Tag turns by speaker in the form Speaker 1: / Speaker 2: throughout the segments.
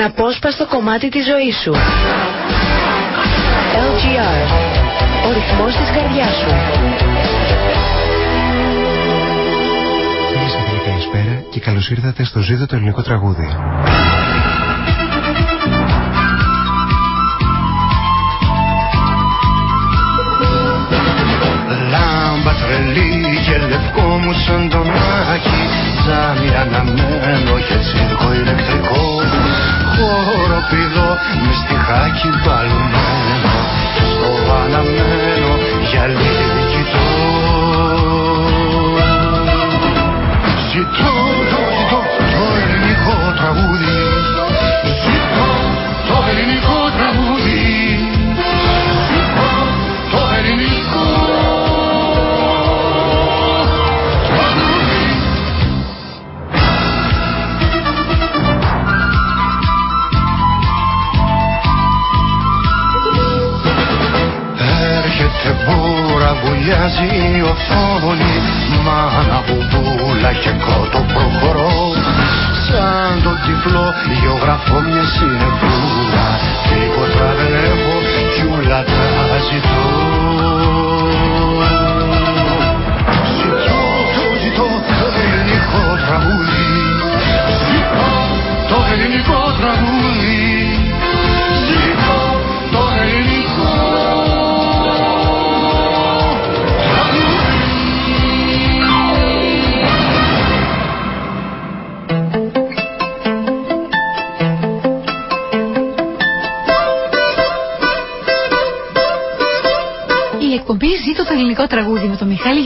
Speaker 1: αναπόσπαστο κομμάτι της ζωής σου. LGR. Ο ρυθμός της καρδιάς σου.
Speaker 2: Φίλες και φίλοι καλησπέρα και καλώς ήρθατε στο ζήτο το ελληνικό τραγούδι.
Speaker 3: Λάμπα τρελή και λευκό μου σαν τον Άκη Ζάμι αναμένο και τσίρκο ηλεκτρικό Χοροπηδό μες στιχάκι μπαλωμένο Στο αναμένο γυαλί κοιτώ. Ζητώ, το ζητώ το ελληνικό τραγούδι. Ζητώ το ελληνικό τραγούδι βουλιάζει η οθόνη Μάνα μπουμπούλα και κότο προχωρώ. Σαν τον τυφλό γεωγραφώ μια συνεπούλα Τίποτα δεν έχω κι ούλα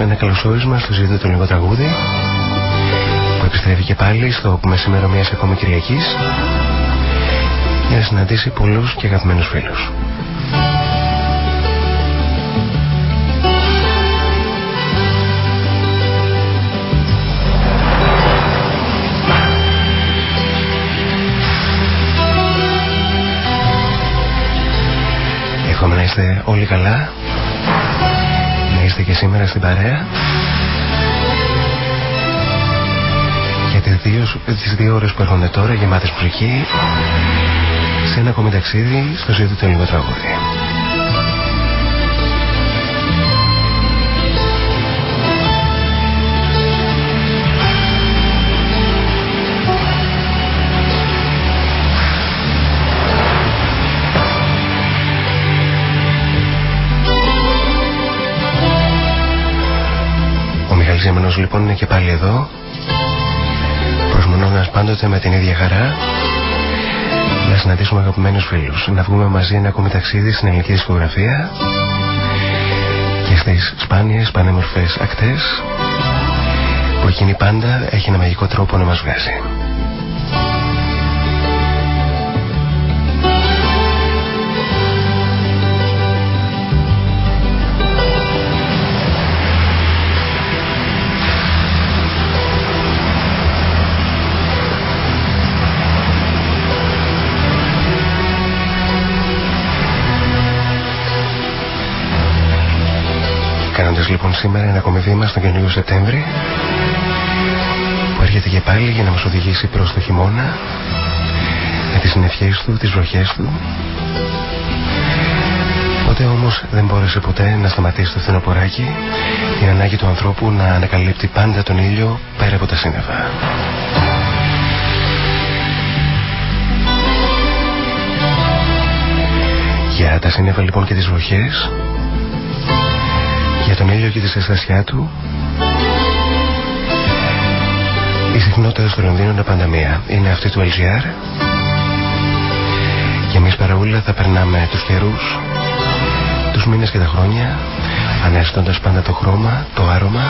Speaker 2: Ένα καλωσόρισμα στο ζήτητο το ελληνικό τραγούδι που επιστρέφει και πάλι στο μεσημέρο μιας ακόμη Κυριακής για να συναντήσει πολλούς και αγαπημένους φίλους. Εύχομαι να είστε όλοι καλά Να είστε και σήμερα στην παρέα. Για τις δύο, τις δύο ώρες που έρχονται τώρα γεμάτες μουσική Σε ένα ακόμη ταξίδι στο ζήτο του ελληνικού τραγούδι Ο Μιχάλης Ζημανός λοιπόν είναι και πάλι εδώ. Προσμονώντας πάντοτε με την ίδια χαρά. Να συναντήσουμε αγαπημένους φίλους. Να βγούμε μαζί ένα ακόμη ταξίδι στην ελληνική δισκογραφία. Και στις σπάνιες πανέμορφες ακτές που εκείνη πάντα έχει ένα μαγικό τρόπο να μας βγάζει. Κάνοντας λοιπόν σήμερα ένα ακόμη βήμα στον καινούριο Σεπτέμβρη που έρχεται και πάλι για να μας οδηγήσει προς το χειμώνα με τις συννεφιές του, τις βροχές του Ποτέ όμως δεν μπόρεσε ποτέ να σταματήσει το φθινοποράκι την ανάγκη του ανθρώπου να ανακαλύπτει πάντα τον ήλιο πέρα από τα σύννεφα. Για τα σύννεφα λοιπόν και τις βροχές για τον ήλιο και τη ζεστασιά του η συχνότητα στο Λονδίνο είναι πάντα μία. Είναι αυτή του LGR και εμείς παραούλα θα περνάμε τους καιρούς τους μήνες και τα χρόνια αναζητώντας πάντα το χρώμα, το άρωμα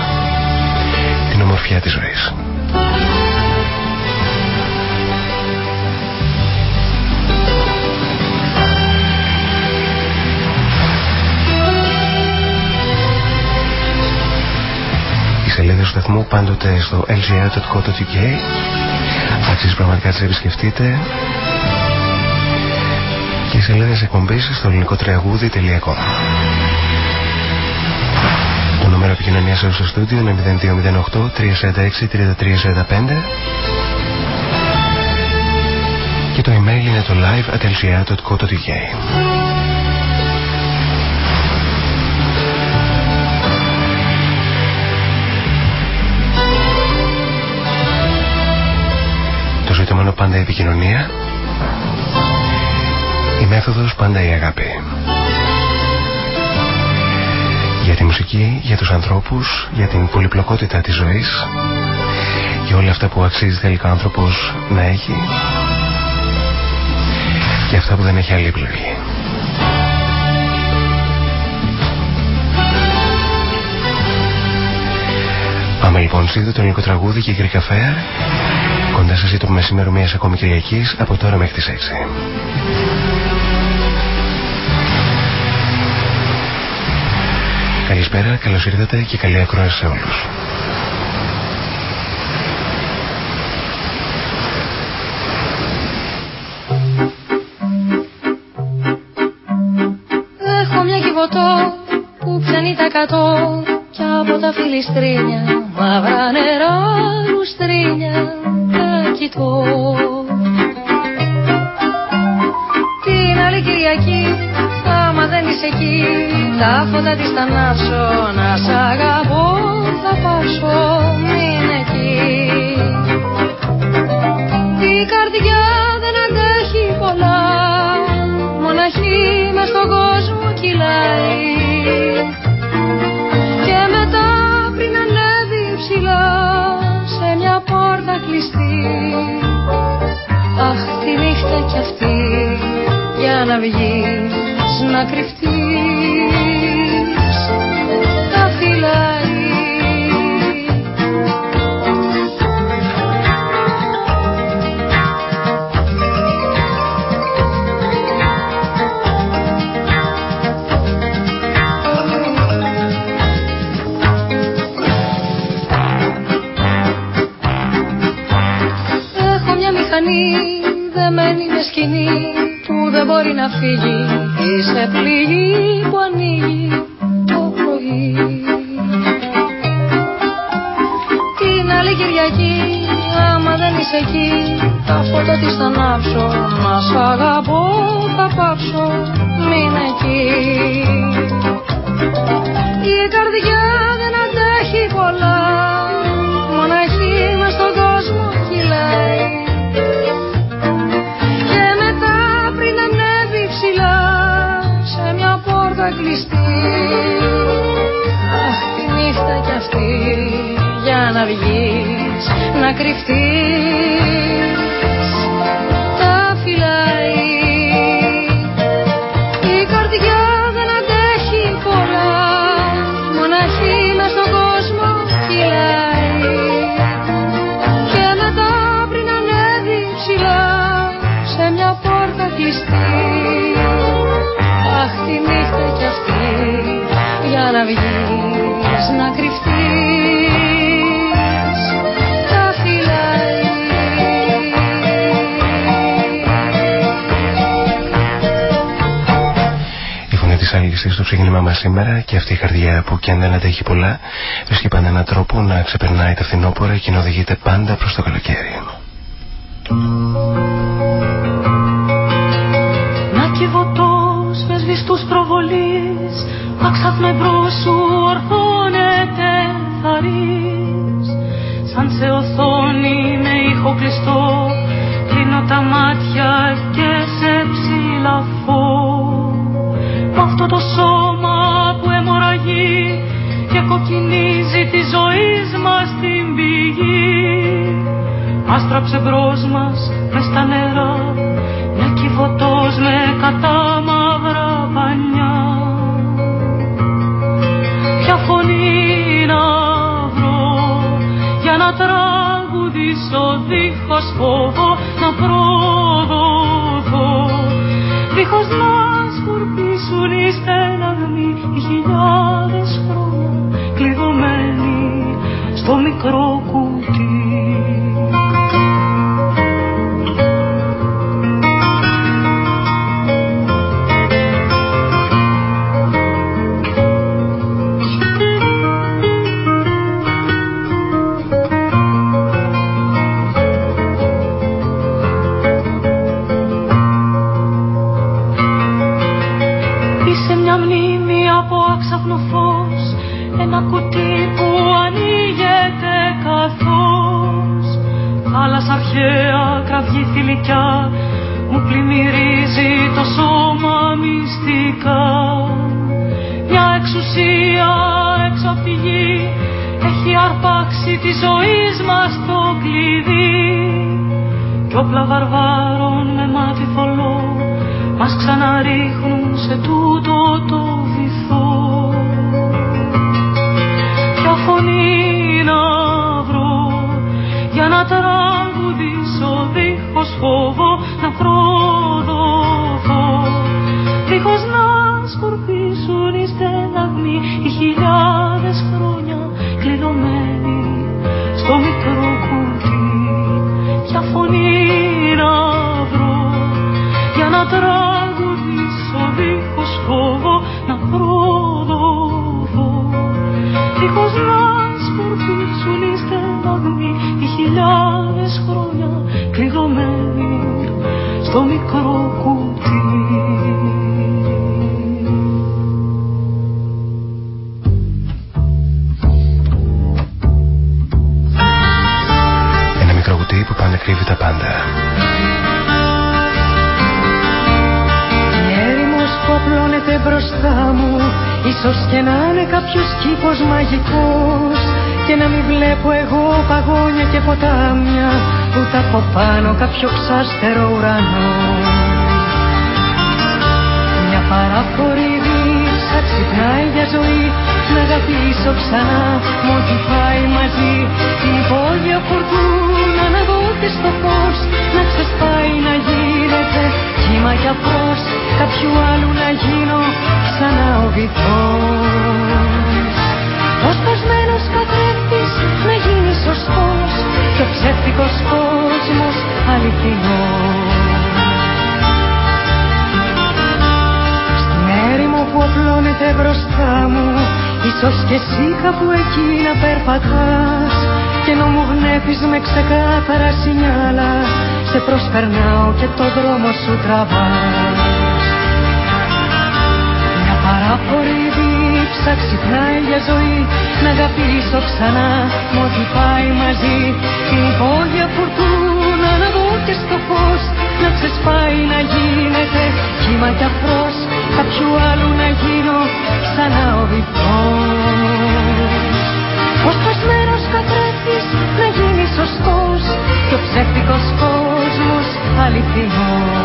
Speaker 2: την ομορφιά της ζωής. Σταθμού πάντοτε στο lgr.co.uk Αξίζει πραγματικά να τις επισκεφτείτε. Και οι σελίδες εκπομπής στο ελληνικό τραγούδι.com Το νούμερο επικοινωνίας έως στο στούντιο είναι 0208 346 3345 και το email είναι το live at lgr.co.uk ζητούμενο πάντα η επικοινωνία. Η μέθοδος πάντα η αγάπη. Για τη μουσική, για τους ανθρώπους για την πολυπλοκότητα της ζωής για όλα αυτά που αξίζει τελικά ο άνθρωπος να έχει και αυτά που δεν έχει άλλη επιλογή. Πάμε λοιπόν σύντο το ελληνικό τραγούδι και η Greek Κοντά σας το μεσημέρο μιας ακόμη Κυριακής από τώρα μέχρι τις 6. Καλησπέρα, καλώς ήρθατε και καλή ακρόαση σε όλους.
Speaker 4: Έχω μια κυβωτό που πιάνει τα κατώ κι από τα φιλιστρίνια μαύρα νερά φώτα της θα ανάψω να σ' αγαπώ θα πάσω μην εκεί. Η καρδιά δεν αντέχει πολλά μοναχή μες στον κόσμο κυλάει. Και μετά πριν ανέβει ψηλά σε μια πόρτα κλειστή. Αχ τη νύχτα κι αυτή για να βγεις να κρυφτείς φύγει Είσαι πληγή
Speaker 5: σήμερα και αυτή η καρδιά που κι αν δεν αντέχει πολλά βρίσκει πάντα έναν τρόπο να ξεπερνάει τα φθινόπωρα και να οδηγείται πάντα προς το καλοκαίρι.
Speaker 6: μαζί. Πόδια φουρτούνα να αναβώ και στο φως Να ξεσπάει να γίνεται κύμα κι αφρός Κάποιου άλλου να γίνω ξανά ο διπτός Ως πεσμένος καθρέφτης να γίνει σωστός Και ο ψεύτικος κόσμος αληθινός.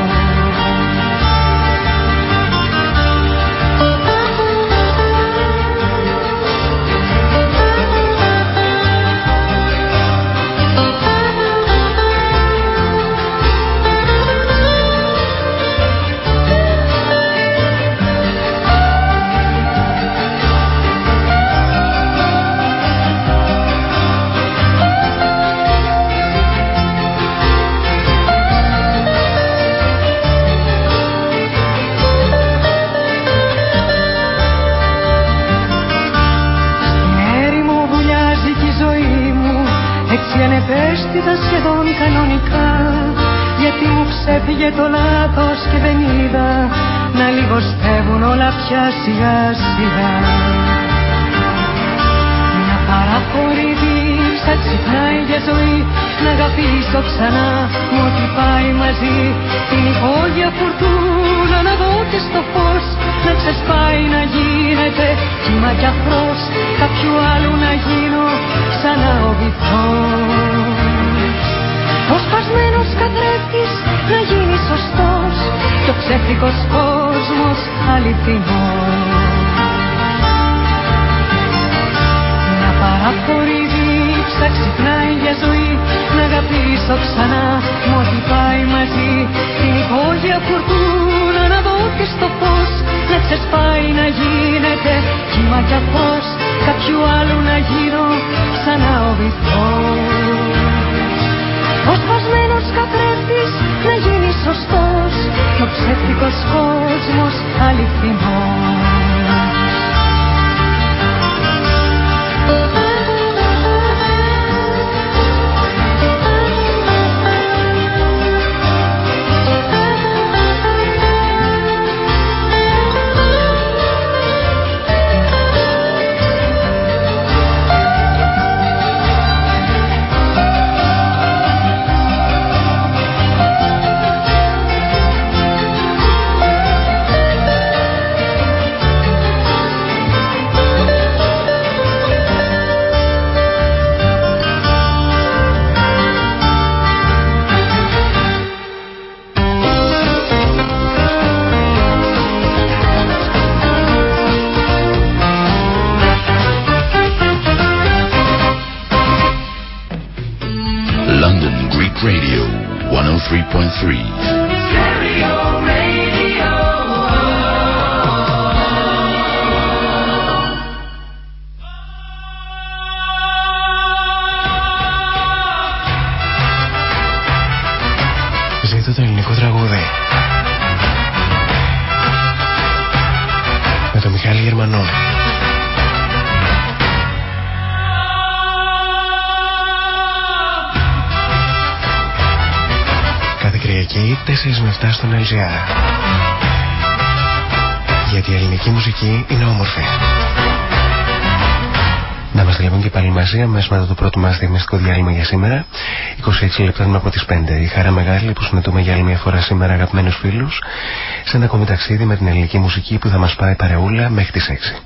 Speaker 6: Σιγά σιγά. Μια παραχωρητή σαν ξυπνάει για ζωή. Να αγαπήσω ξανά μου ό,τι πάει μαζί. Την υπόγεια φουρτούνα να δω και στο φως να ξεσπάει να γίνεται κύμα κι αφρός Three
Speaker 2: point three. Γιατί η ελληνική μουσική είναι όμορφη. Να είμαστε λοιπόν και πάλι μαζί αμέσως μετά το πρώτο μας διαφημιστικό διάλειμμα για σήμερα 26 λεπτά από τις 5 Η χαρά μεγάλη που συναντούμε για άλλη μια φορά σήμερα αγαπημένους φίλους. Σε ένα ακόμη ταξίδι με την ελληνική μουσική που θα μας πάει παρεούλα μέχρι τις 6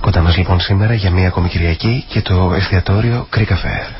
Speaker 2: Κοντά μας λοιπόν σήμερα για μια ακόμη Κυριακή και το εστιατόριο Creek Affair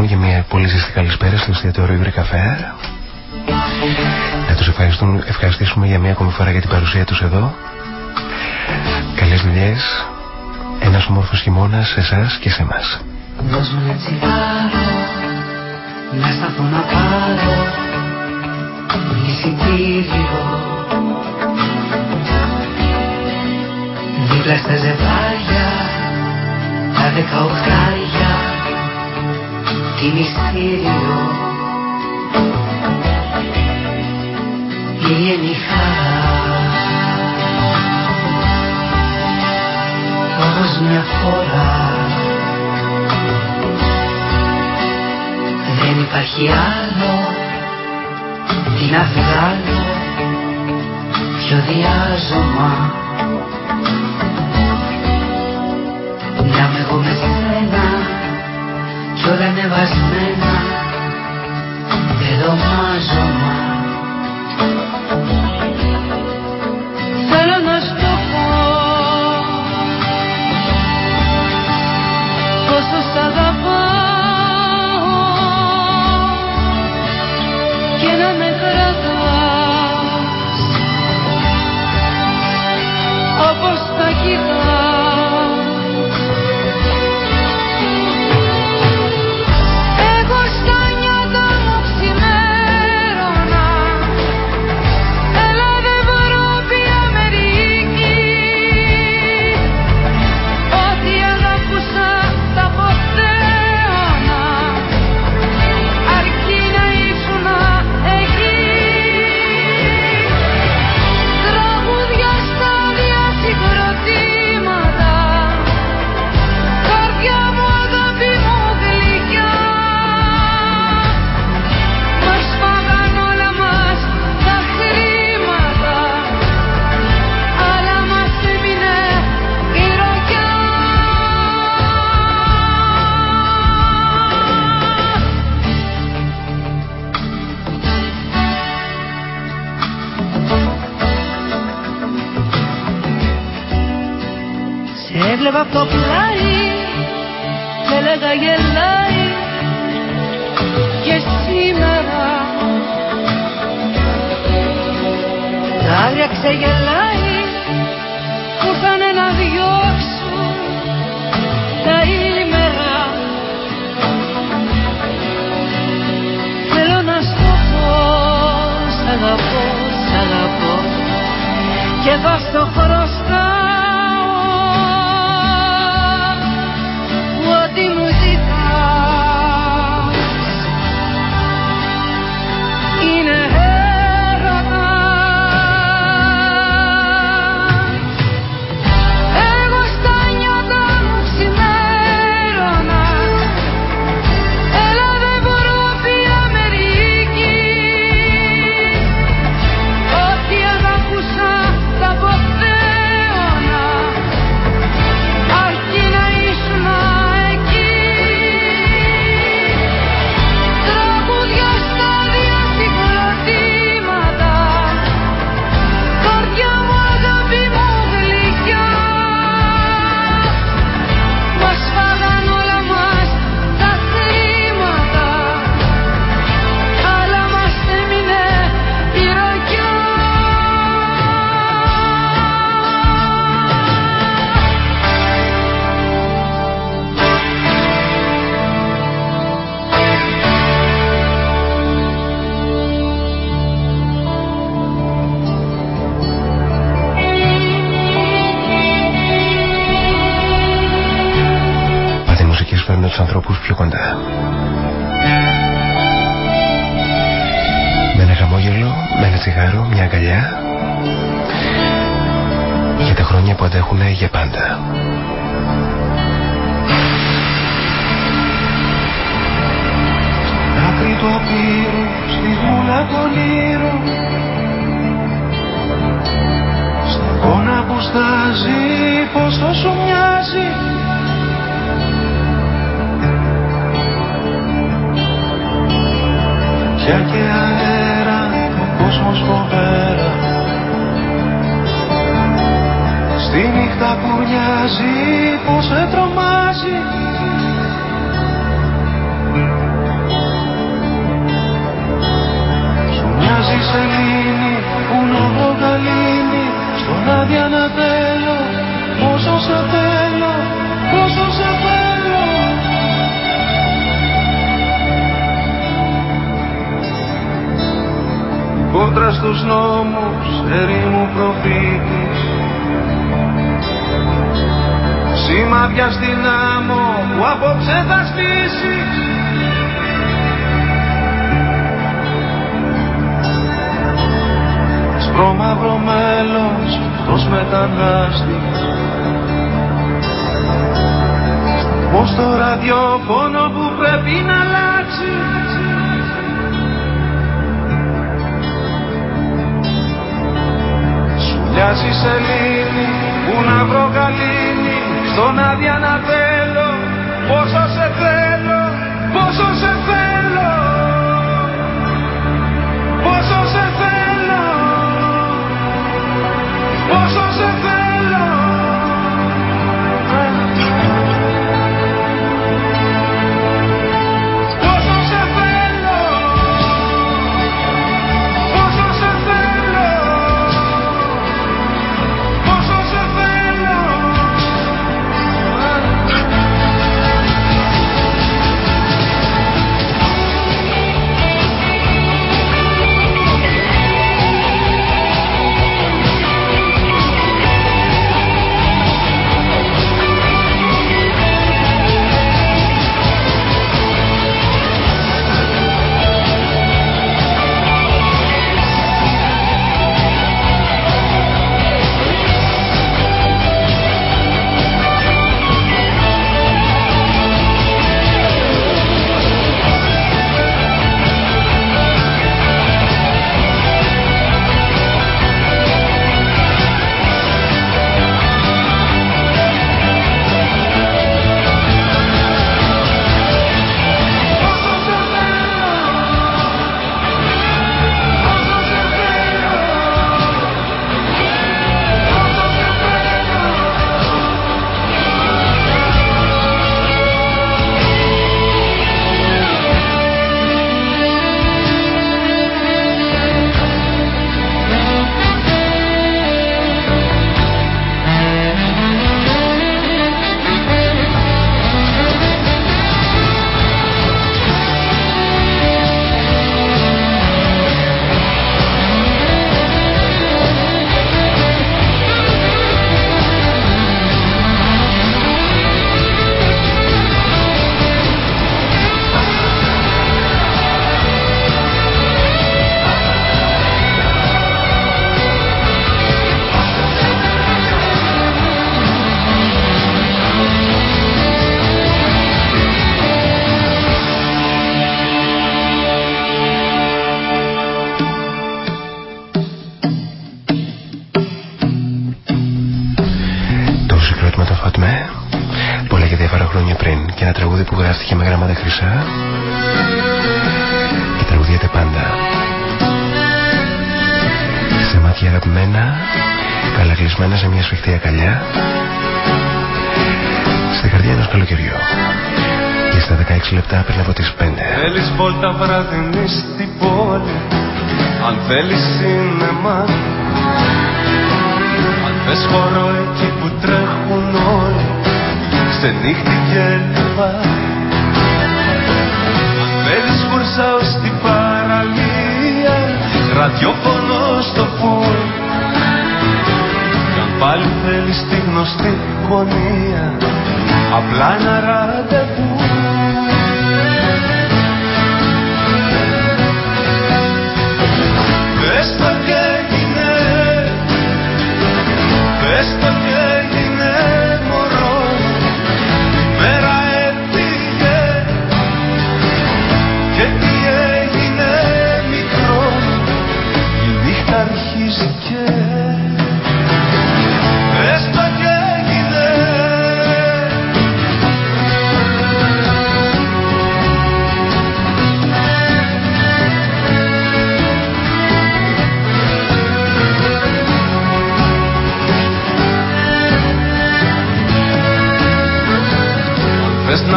Speaker 2: Λοιπόν για μια πολύ ζεστή καλησπέρα στο εστιατόριο Ιβρε Καφέ. Να τους ευχαριστήσουμε για μια ακόμη φορά για την παρουσία τους εδώ. Καλές δουλειές, ένας όμορφος χειμώνας σε εσάς και σε εμάς.
Speaker 7: Δώσ' μου ένα τσιγάρο, να σταθώ να πάρω εισιτήριο Δίπλα στα ζευγάρια, τα δεκαοχτάρια τι μυστήριο η χαρά. Όμως μια φορά δεν υπάρχει άλλο τι να βγάλω πιο διάζωμα. Να με εγώ με σένα. κι όλα ανεβασμένα πεδομάζωμα
Speaker 6: Θέλω
Speaker 2: ανθρώπους πιο κοντά. Με ένα χαμόγελο, με ένα τσιγάρο, μια αγκαλιά για τα χρόνια που αντέχουν για πάντα.
Speaker 8: Άκρη του απείρου, στη βούλα των ήρων Στην εικόνα που στάζει, πως τόσο μοιάζει Φωτιά και αέρα, ο κόσμος φοβέρα Στη νύχτα που μοιάζει πως σε τρομάζει. Σου μοιάζει σελήνη που να βρω γαλήνη Στον άδεια να θέλω πόσο σε θέλω, κόντρα στους νόμους ερήμου προφήτης. Σημάδια στην άμμο που απόψε θα στήσεις. Σπρώμαυρο μέλος, αυτός μετανάστης Πως το ραδιόφωνο που πρέπει να αλλάξει Μοιάζει σελήνη που να βρω γαλήνη. Στον άδεια να θέλω. Πόσο σε θέλω, πόσο σε θέλω. Πόσο σε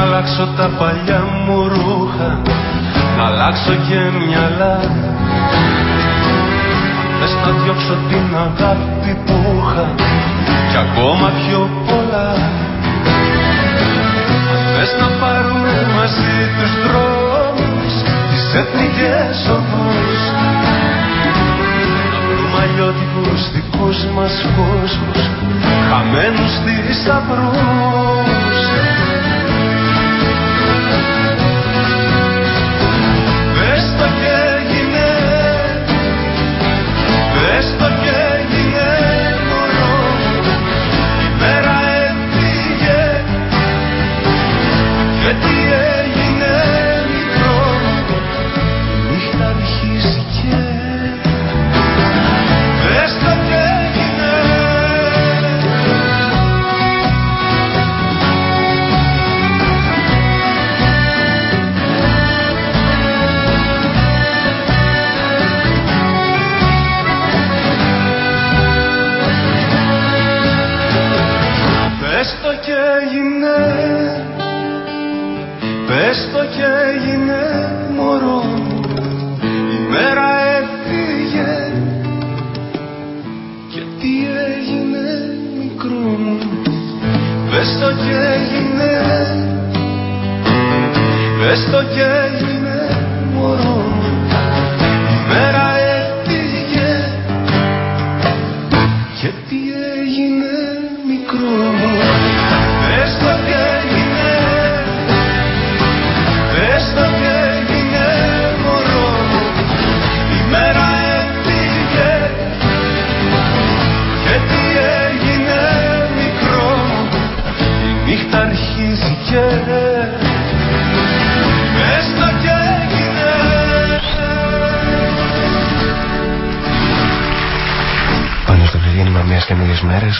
Speaker 9: να αλλάξω τα παλιά μου ρούχα Να αλλάξω και μυαλά. Θες να διώξω την αγάπη που είχα Κι ακόμα πιο πολλά. Θες να πάρουμε μαζί τους δρόμους Τις εθνικές οδούς. Του βρούμε αλλιώτικους δικούς μας κόσμους Χαμένους
Speaker 8: στις αυρούς.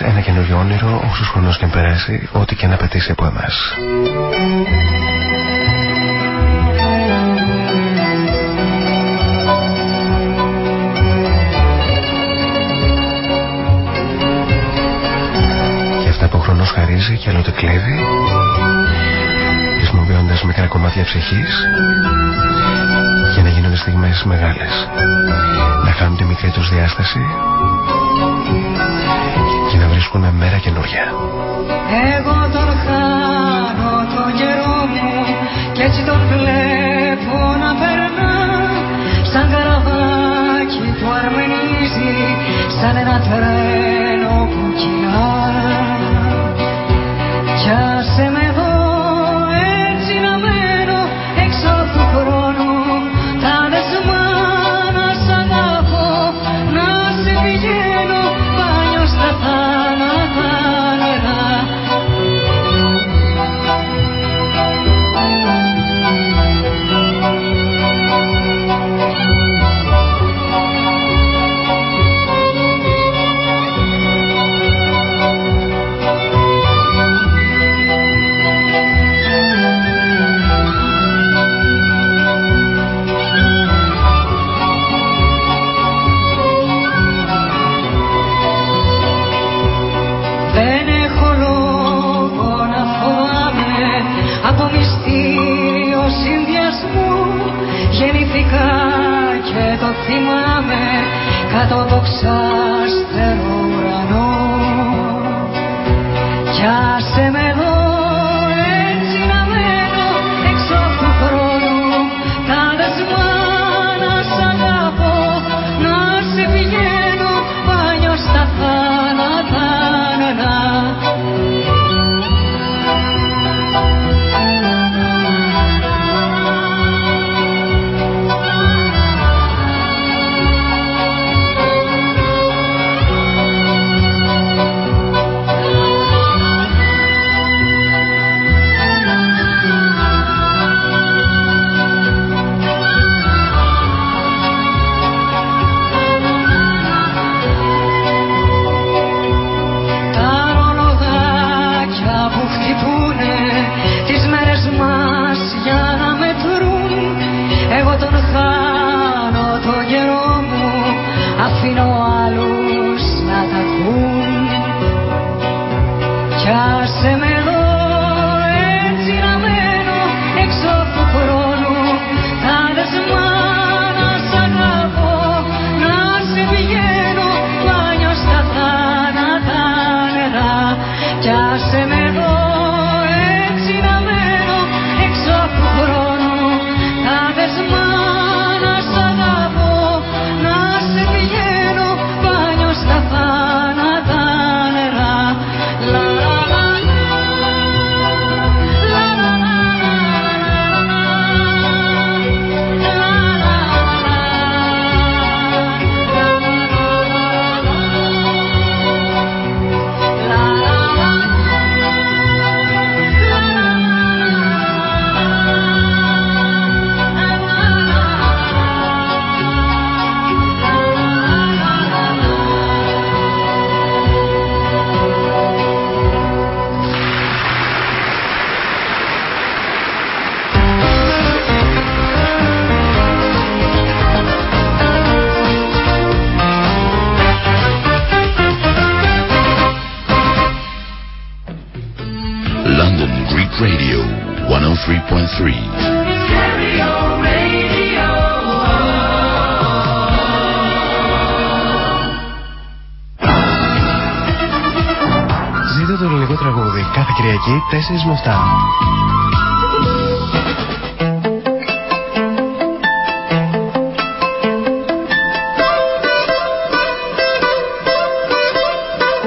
Speaker 8: ένα καινούριο όνειρο όσο χρονός και περάσει, ό,τι και να πετύχει από εμάς. Και αυτά που ο χρονός χαρίζει και άλλοτε κλέβει, χρησιμοποιώντας μικρά κομμάτια ψυχής, για να γίνονται στιγμές μεγάλες. Να χάνουν τη μικρή τους διάσταση
Speaker 6: εγώ τον χάνω τον καιρό μου και έτσι τον βλέπω. Με
Speaker 2: 7.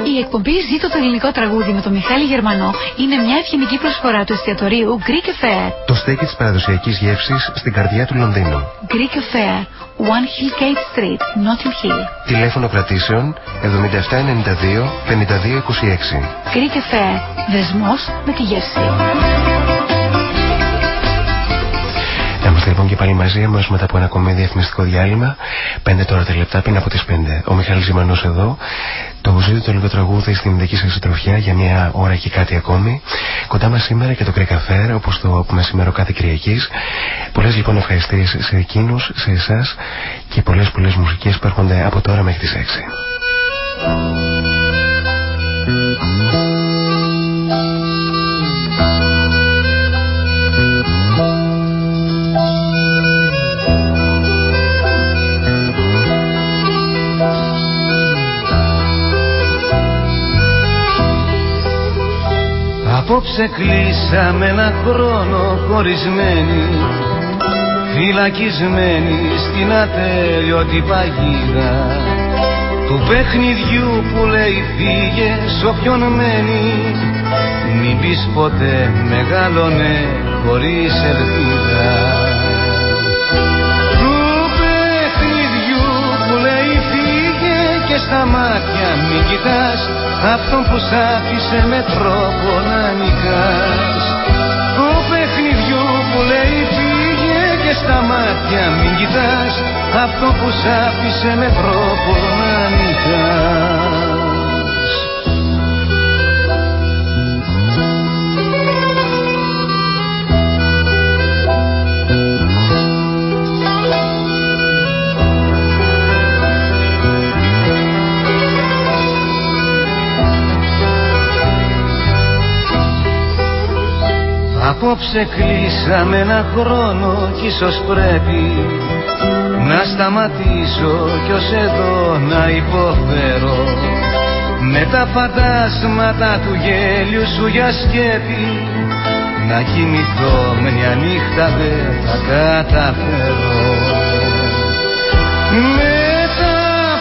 Speaker 10: Η εκπομπή Ζήτω το ελληνικό τραγούδι με τον Μιχάλη Γερμανό είναι μια ευγενική προσφορά του εστιατορίου Greek Affair.
Speaker 2: Το στέκι της παραδοσιακής γεύσης στην καρδιά του Λονδίνου.
Speaker 10: Greek Affair, One Hill Street, Νότιο Χίλ.
Speaker 2: Τηλέφωνο κρατήσεων 7792 5226.
Speaker 10: Greek Affair. Δεσμός με τη γεύση.
Speaker 2: Λοιπόν και πάλι μαζί αμέσως μετά από ένα ακόμη διαφημιστικό διάλειμμα. 5 τώρα τα λεπτά πριν από τις 5. Ο Μιχάλης Ζημανός εδώ. Το ζήτω το λίγο τραγούδι στην δική σας συντροφιά για μια ώρα και κάτι ακόμη. Κοντά μας σήμερα και το Greek Affair όπως το πούμε σήμερα κάθε Κυριακής. Πολλές λοιπόν ευχαριστήσεις σε εκείνους, σε εσάς και πολλές πολλές μουσικές που έρχονται από τώρα μέχρι τις 6.
Speaker 11: Απόψε κλείσαμε ένα χρόνο χωρισμένοι Φυλακισμένοι στην ατέλειωτη παγίδα Του παιχνιδιού που λέει φύγε σ' όποιον μένει Μην πεις ποτέ μεγάλωνε χωρίς ελπίδα Του παιχνιδιού που λέει φύγε και στα μάτια μην κοιτάς Αυτόν που σ' άφησε με τρόπο να νικάς. Του παιχνιδιού που λέει φύγε και στα μάτια μην κοιτάς Αυτό που σ' άφησε με τρόπο να νικάς Απόψε κλείσαμε ένα χρόνο κι ίσως πρέπει να σταματήσω κι ως εδώ να υποφέρω. Με τα φαντάσματα του γέλιου σου για σκέπη να κοιμηθώ μια νύχτα δεν θα καταφέρω. Με τα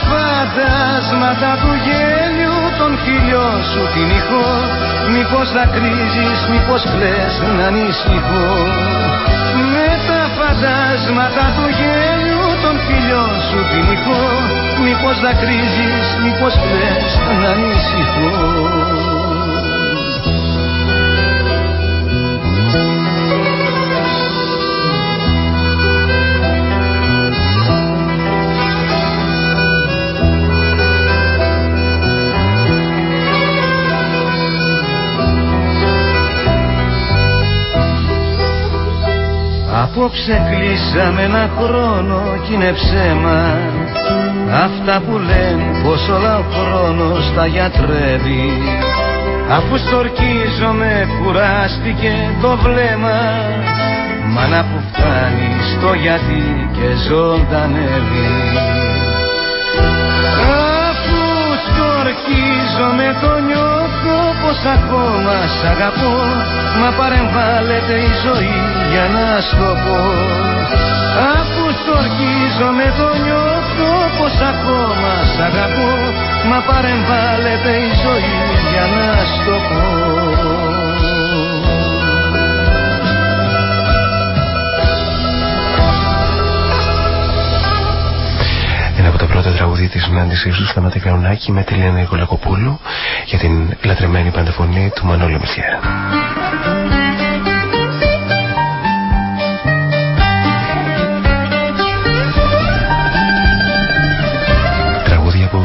Speaker 11: φαντάσματα του γέλιου των φιλιών σου την ηχό μήπως θα κρίζεις, μήπως κλαις να ανησυχώ. Με τα φαντάσματα του γέλιου των φιλιών σου την ηχό μήπως θα κρίζεις, μήπως κλαις να ανησυχώ Απόψε κλείσαμε ένα χρόνο κι είναι ψέμα. Αυτά που λένε πως όλα ο χρόνος τα γιατρεύει. Αφού στορκίζομαι κουράστηκε το βλέμμα. Μάνα που φτάνει στο γιατί και ζωντανεύει. Αφού στορκίζομαι το νιώθω πως ακόμα σ' αγαπώ. Μα παρεμβάλλεται η ζωή για να στο πω Αφού στορκίζομαι το νιώθω πως ακόμα σ' αγαπώ. Μα παρεμβάλλεται η ζωή για να στο πω
Speaker 2: Ένα από τα πρώτα τραγουδία της συνάντησής του Σταμάτη Καουνάκη με τη Λένα Νικολακοπούλου για την λατρεμένη παντεφωνή του Μανώλη Μεσιέρα.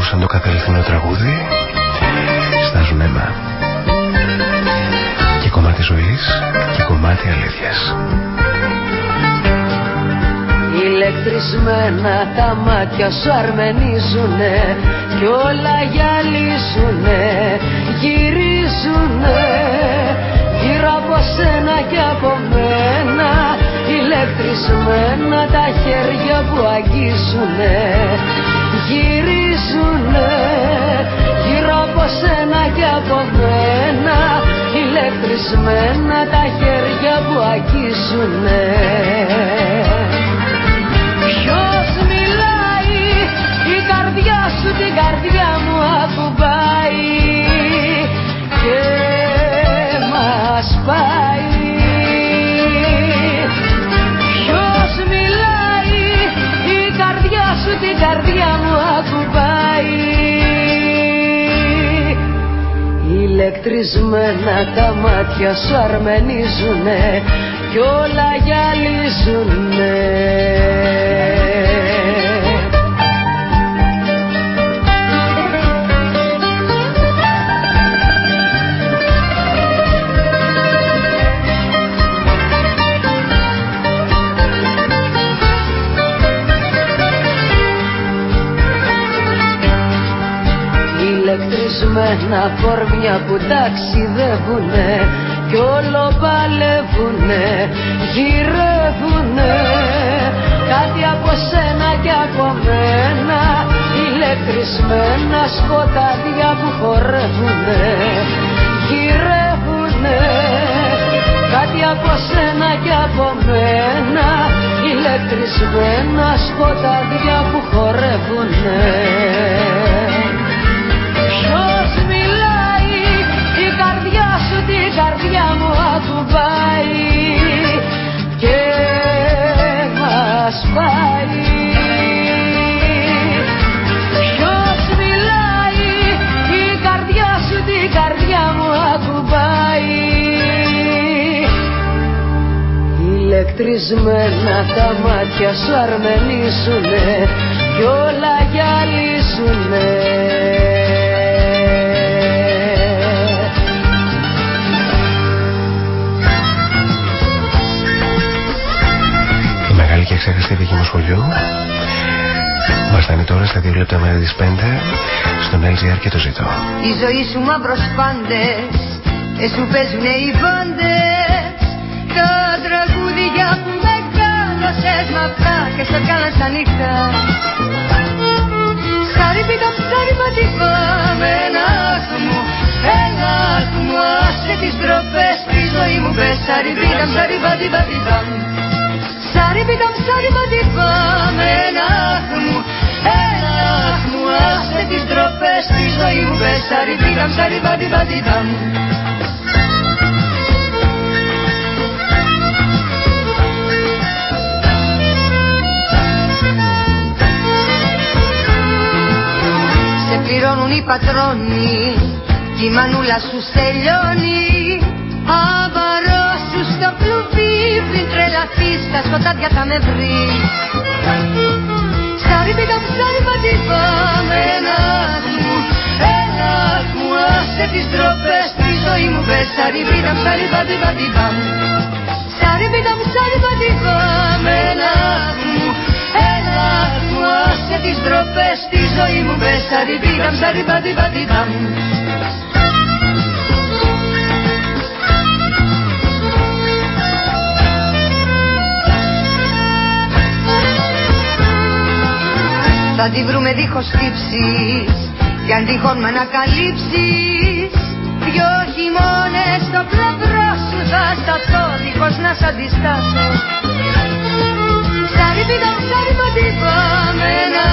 Speaker 2: σαν το κάθε τραγούδι στάζουν αίμα και κομμάτι ζωής και κομμάτι αλήθειας
Speaker 12: Ηλεκτρισμένα τα μάτια σου αρμενίζουνε κι όλα γυαλίζουνε, γυρίζουνε γύρω από σένα και από μένα ηλεκτρισμένα τα χέρια που αγγίζουνε γυρίζουνε γύρω από σένα και από μένα ηλεκτρισμένα τα χέρια που αγγίζουνε Ηλεκτρισμένα τα μάτια σου αρμενίζουνε κι όλα γυαλίζουνε Ηλεκτρισμένα κορμιά που ταξιδεύουνε κι όλο παλεύουνε, γυρεύουνε. Κάτι από σένα και από μένα ηλεκτρισμένα σκοτάδια που χορεύουνε γυρεύουνε. Κάτι από σένα και από μένα ηλεκτρισμένα σκοτάδια που χορεύουνε καρδιά μου ακουμπάει και μας πάει. Ποιος μιλάει η καρδιά σου την καρδιά μου ακουμπάει Ηλεκτρισμένα τα μάτια σου αρμενίσουνε κι όλα γυαλίσουνε
Speaker 2: και ξέχαστη δική μου σχολείο. Μας φτάνει τώρα στα 2 λεπτά μέρα τις 5 στον LGR και το ζητώ.
Speaker 13: Η ζωή σου μαύρος πάντες και σου παίζουνε οι πάντες.
Speaker 12: Τα τραγούδια που μεγάλωσες μ' αυτά και σε βγάλαν στα νύχτα. Σάρι πίτα ψάρι πατήπα με ένα μου Έλα μου άσε τις τροπές στη ζωή μου πες. Σάρι πίτα ψάρι πατήπα Σάρι πίτα ψάρι πατήπα με ένα μου. Έλα μου άσε τις τροπές στη ζωή μου. Πες Σάρι πίτα ψάρι πατήπα πληρώνουν οι πατρόνοι κι η μανούλα σου στελειώνει σου στο κλουβί πριν τρελαθείς τα σκοτάδια θα με βρει. Σάρι πίτα μου, σάρι πατήπα με ένα μου Έλα μου άσε τις τροπές στη ζωή μου πες. Σάρι πίτα μου, σάρι πατήπα Σάρι πίτα μου, σάρι πατήπα με ένα μου Έλα μου άσε τις τροπές στη ζωή μου πες. Σάρι πίτα μου, σάρι πατήπα Θα τη βρούμε δίχως τύψεις Κι αν τυχόν με ανακαλύψεις Δυο χειμώνες στο πλευρό σου θα σταθώ Δίχως να σ' αντισταθώ. Σάρι πίτα μου, σάρι πατήπα με ένα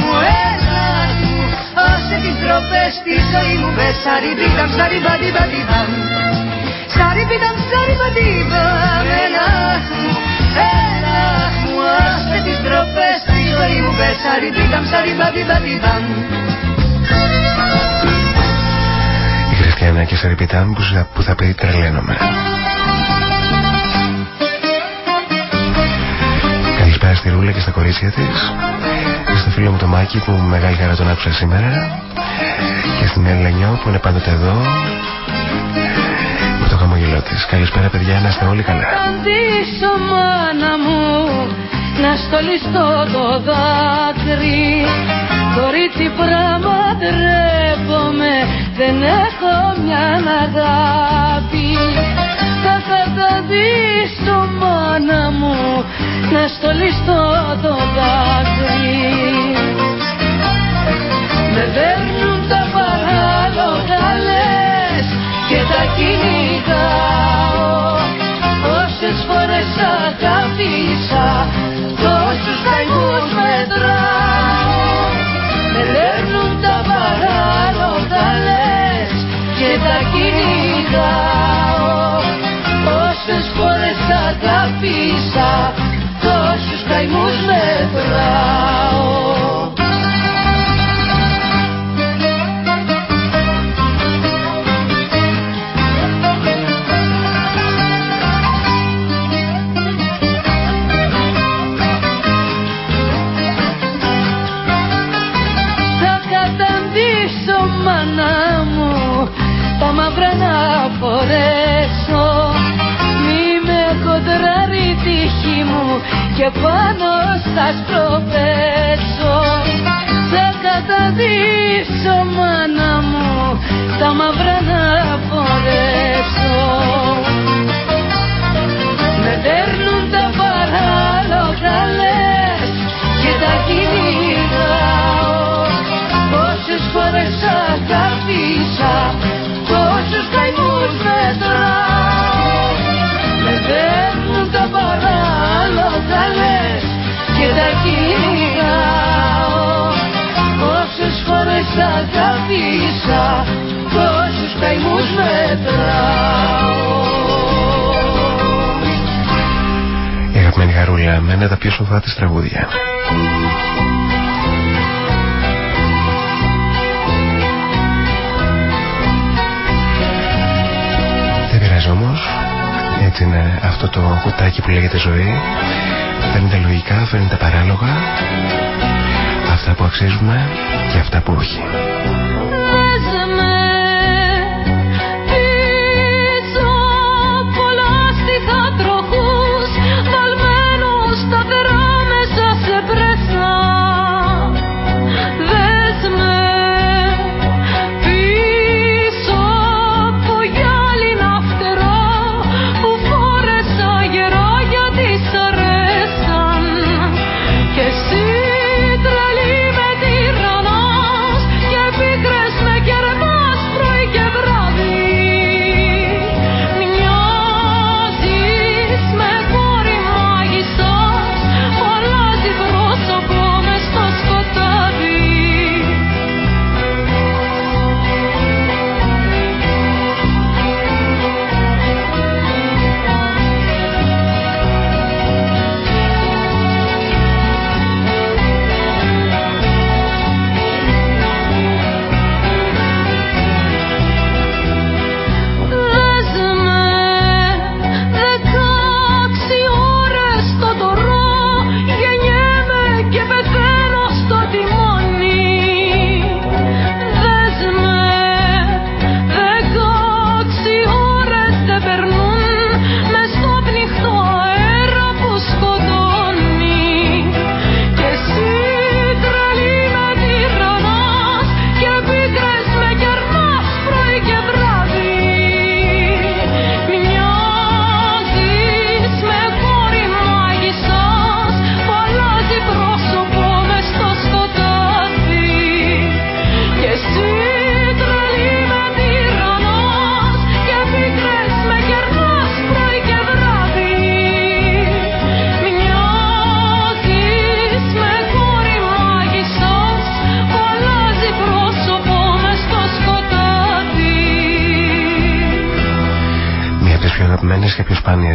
Speaker 12: μου ένα μου. Όσε τις τροπές στη ζωή μου πες Σάρι πίτα μου, σάρι πατήπα Σάρι πίτα μου, σάρι πατήπα με ένα μου ένα μου. Όσε τις τροπές ζωή μου πες αριμπίδαμ, σαριμπαδιμπαδιμπαμ
Speaker 2: Η Χριστιανά και σαριμπιτάμ που, που θα πει τρελαίνομαι Καλησπέρα στη Ρούλα και στα κορίτσια της και στο φίλο μου το Μάκη που με μεγάλη χαρά τον άκουσα σήμερα και στην Έλληνια που είναι πάντοτε εδώ με το χαμογελό της. Καλησπέρα παιδιά, να είστε όλοι καλά.
Speaker 12: Αντίσω μάνα μου να στολιστώ το δάκρυ. Κορίτσι πράγμα ντρέπομαι. Δεν έχω μια αγάπη. Θα καταδείξω μάνα μου να στολιστώ το δάκρυ. Με δέρνουν τα παράλογα λες και τα κυνηγάω. Όσες φορές αγάπησα τόσους καημούς μετράω. Με λέρνουν τα παράλογα λες και τα κυνηγάω. Όσες φορές αγάπησα τόσους καημούς μετράω και πάνω στα σπροπέσω Θα καταδείξω μάνα μου τα μαύρα
Speaker 2: αγαπημένη Χαρούλα με ένα τα πιο σοφά της τραγούδια. Όμως. Έτσι είναι αυτό το κουτάκι που λέγεται ζωή. Φέρνει τα λογικά, φέρνει τα παράλογα. Αυτά που αξίζουμε και αυτά που όχι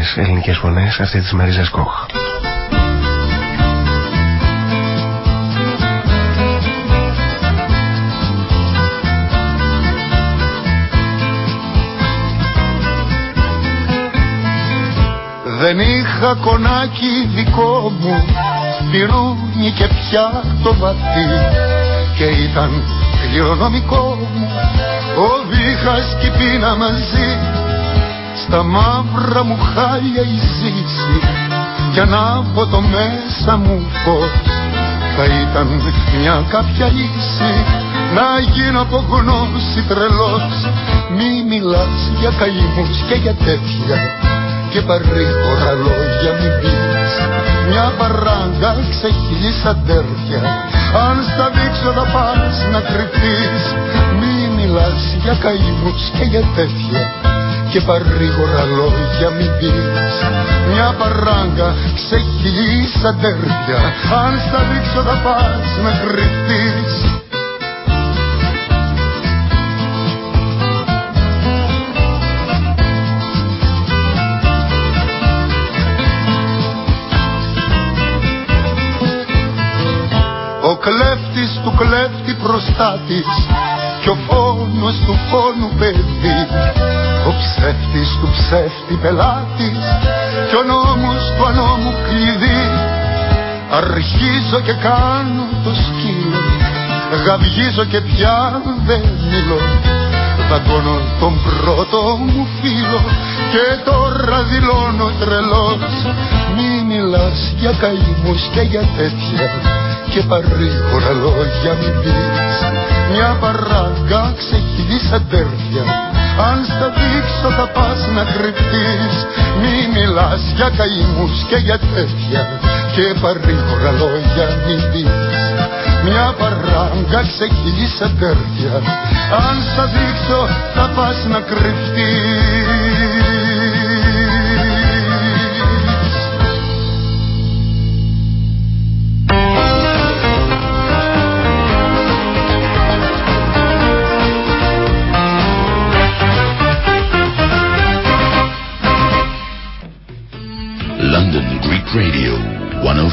Speaker 2: και πιο σπάνιες ελληνικές φωνές αυτή της Μαρίζας Κόχ.
Speaker 14: Δεν είχα κονάκι δικό μου πυρούνι και πια το βαθύ και ήταν κληρονομικό μου ο βήχας και η πείνα μαζί στα μαύρα μου χάλια η ζήση κι από το μέσα μου φως θα ήταν μια κάποια λύση. Να γίνω από γνώση τρελός μη μιλάς για καημούς και για τέτοια και παρήγορα λόγια μην πεις. Μια παράγκα ξεχύλεις αντέρφια αν στα δείξω θα πας να κρυφτείς. Μη μιλάς για καημούς και για τέτοια και παρήγορα λόγια μην πεις. Μια παράγκα ξεχύλεις αντέρφια Αν στα δείξω θα πας να κρυφτείς. Ο κλέφτης του κλέφτη προστάτης και ο φόνος του φόνου παιδί. ο ψεύτης του ψεύτη πελάτης και ο νόμος του ανώμου κλειδί. Αρχίζω και κάνω το σκύλο γαβγίζω και πια δεν μιλώ. Δαγκώνω τον πρώτο μου φίλο και τώρα δηλώνω τρελός. Μη μιλάς για καημούς και για τέτοια και παρήγορα λόγια μην πεις. Μια παράγκα ξεχυλής αντέρφια αν στα δείξω θα πας να κρυφτείς. Μη μιλάς για καημούς και για τέτοια Και παρήγορα λόγια μην πεις. Μια παράγκα ξεχυλής αντέρφια Αν στα δείξω θα πας να κρυφτείς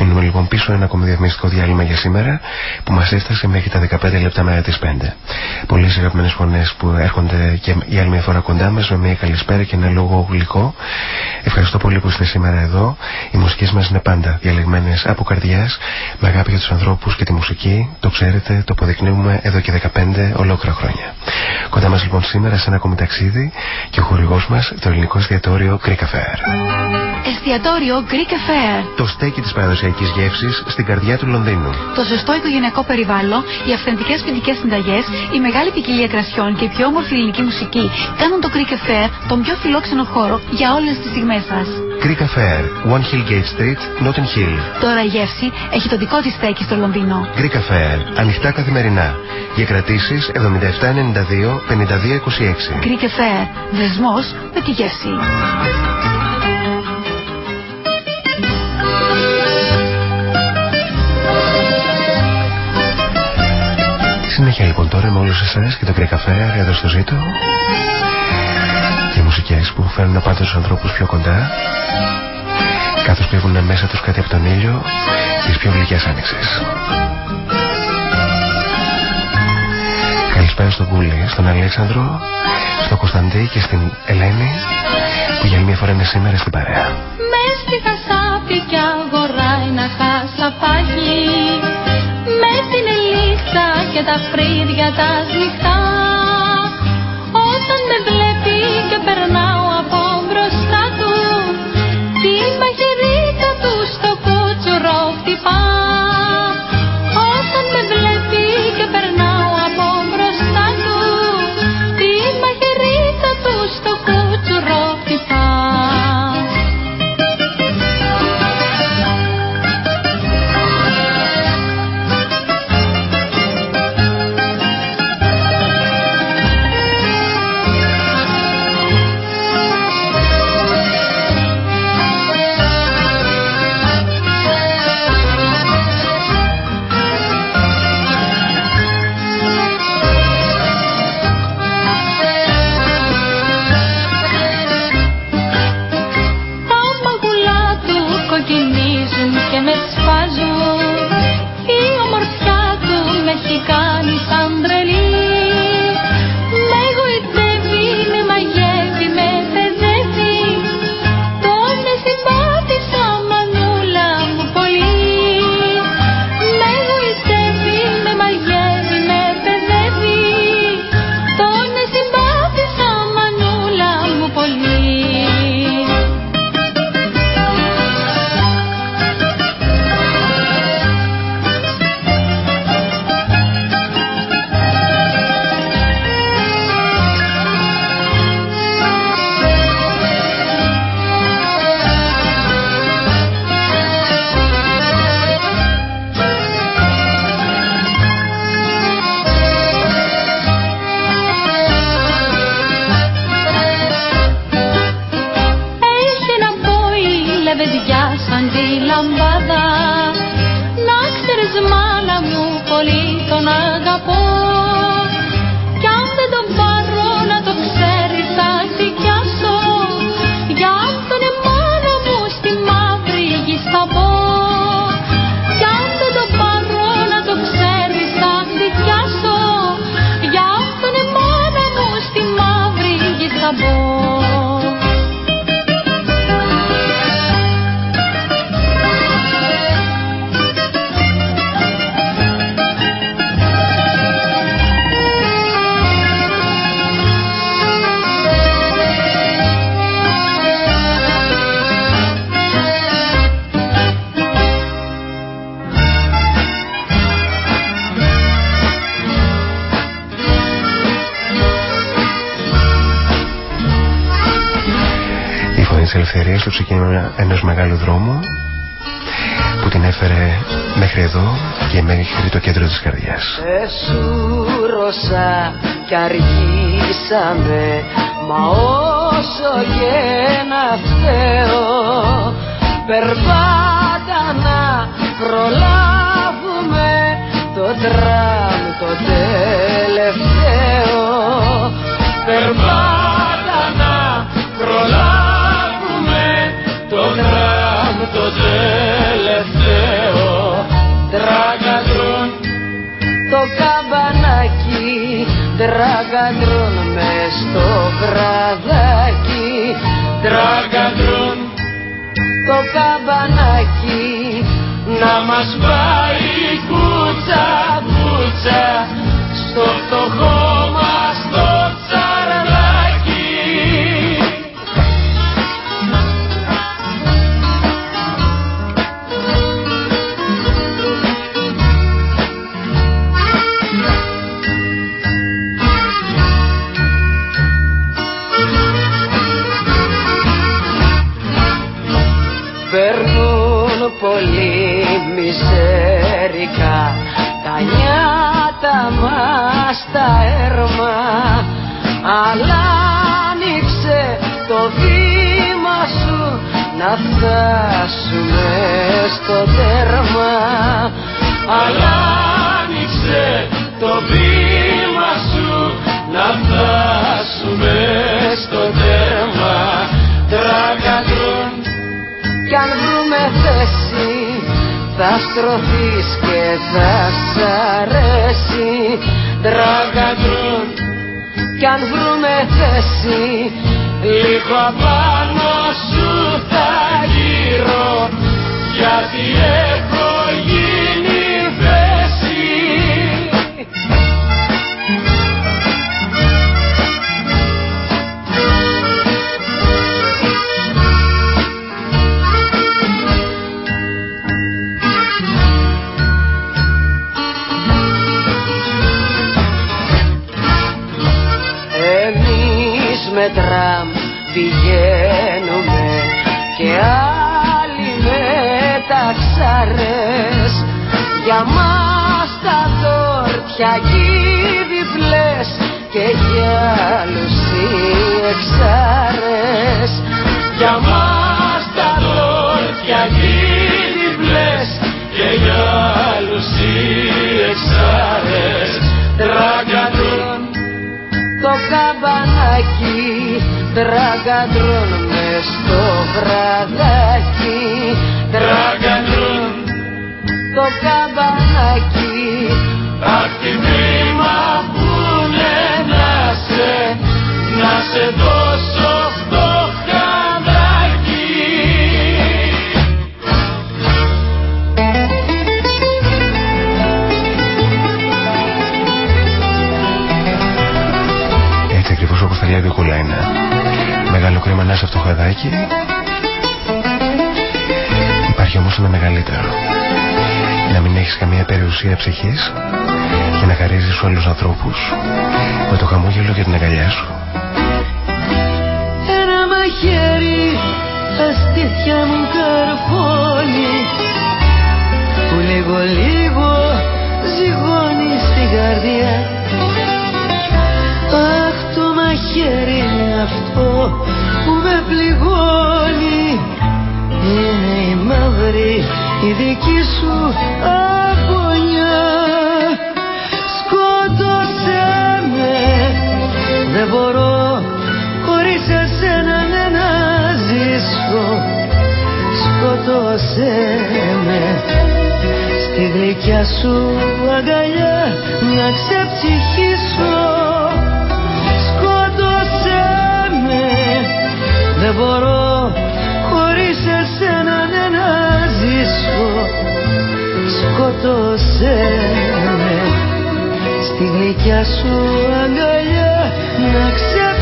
Speaker 2: Αφήνουμε λοιπόν πίσω ένα ακόμη διαφημιστικό διάλειμμα για σήμερα που μας έφτασε μέχρι τα 15 λεπτά μέρα τις 5. Πολλές αγαπημένες φωνές που έρχονται και για άλλη μια φορά κοντά μας με μια καλησπέρα και ένα λόγο γλυκό. Ευχαριστώ πολύ που είστε σήμερα εδώ. Οι μουσικές μας είναι πάντα διαλεγμένες από καρδιάς, με αγάπη για τους ανθρώπους και τη μουσική. Το ξέρετε, το αποδεικνύουμε εδώ και 15 ολόκληρα χρόνια. Κοντά μας λοιπόν σήμερα σε ένα ακόμη ταξίδι και ο χορηγός μας το ελληνικό εστιατόριο Greek Affair.
Speaker 10: Εστιατόριο Greek Affair.
Speaker 2: Το στέκι της παραδοσιακής γεύση στην καρδιά του Λονδίνου.
Speaker 10: Το ζεστό οικογενειακό περιβάλλον, οι αυθεντικές ποινικέ συνταγές, η μεγάλη ποικιλία κρασιών και η πιο όμορφη ελληνική μουσική κάνουν το Greek Affair τον πιο φιλόξενο χώρο για όλες τις στιγμές σας.
Speaker 2: Greek Affair, One Hill Gate Street, Notting Hill.
Speaker 10: Τώρα η γεύση έχει το δικό της στέκι στο Λονδίνο.
Speaker 2: Greek Affair, ανοιχτά καθημερινά. Για κρατήσεις 7792 5226.
Speaker 10: Greek Affair, δεσμός με τη γεύση.
Speaker 2: Συνέχεια λοιπόν τώρα με όλους εσάς και το κρύο καφέ εδώ στο ζήτο και μουσικές που φέρνουν πάντα τους ανθρώπους πιο κοντά καθώς πέφτουν μέσα τους κάτι από τον ήλιο τις πιο γλυκές άνοιξες. Καλησπέρα στον Κούλη, στον Αλέξανδρο, στον Κωνσταντή και στην Ελένη που για μια φορά είναι σήμερα στην παρέα.
Speaker 6: Μες στη χασάπη κι αγοράει ένα χασαπάκι με την ελίχτα και τα φρύδια τα σμιχτά. Όταν με βλέπεις Σαν
Speaker 12: ρε. στρωθείς και θα σ' αρέσει Τραγκατρούν κι αν βρούμε θέση λίγο απάνω ουσία ψυχής για να
Speaker 2: χαρίζεις όλους τους ανθρώπους με το χαμόγελο και την αγκαλιά σου.
Speaker 12: Ένα μαχαίρι στα στήθια μου καρφώνει που λίγο λίγο ζυγώνει στην καρδιά Αχ το μαχαίρι είναι αυτό που με πληγώνει είναι η μαύρη η
Speaker 15: δική σου με. Στη γλυκιά σου αγκαλιά να ξεψυχήσω σκότωσέ με. Δεν μπορώ χωρίς εσένα ναι, να ζήσω. Σκότωσέ με. Στη γλυκιά σου αγκαλιά να ξεψυχήσω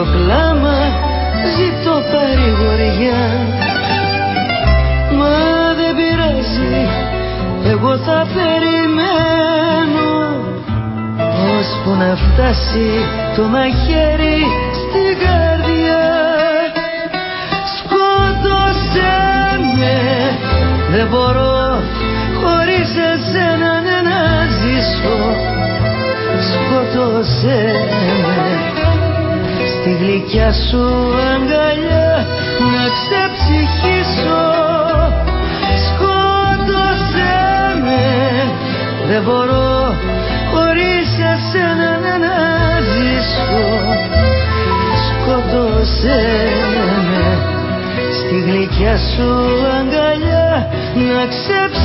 Speaker 15: στο κλάμα ζητώ παρηγοριά. Μα δεν πειράζει εγώ θα περιμένω. Ώσπου να φτάσει το μαχαίρι στη γλυκιά σου αγκαλιά να ξεψυχήσω. Σκότωσέ με. Δεν μπορώ χωρίς εσένα να ζήσω σκότωσέ με. Στη γλυκιά σου αγκαλιά να ξεψυχήσω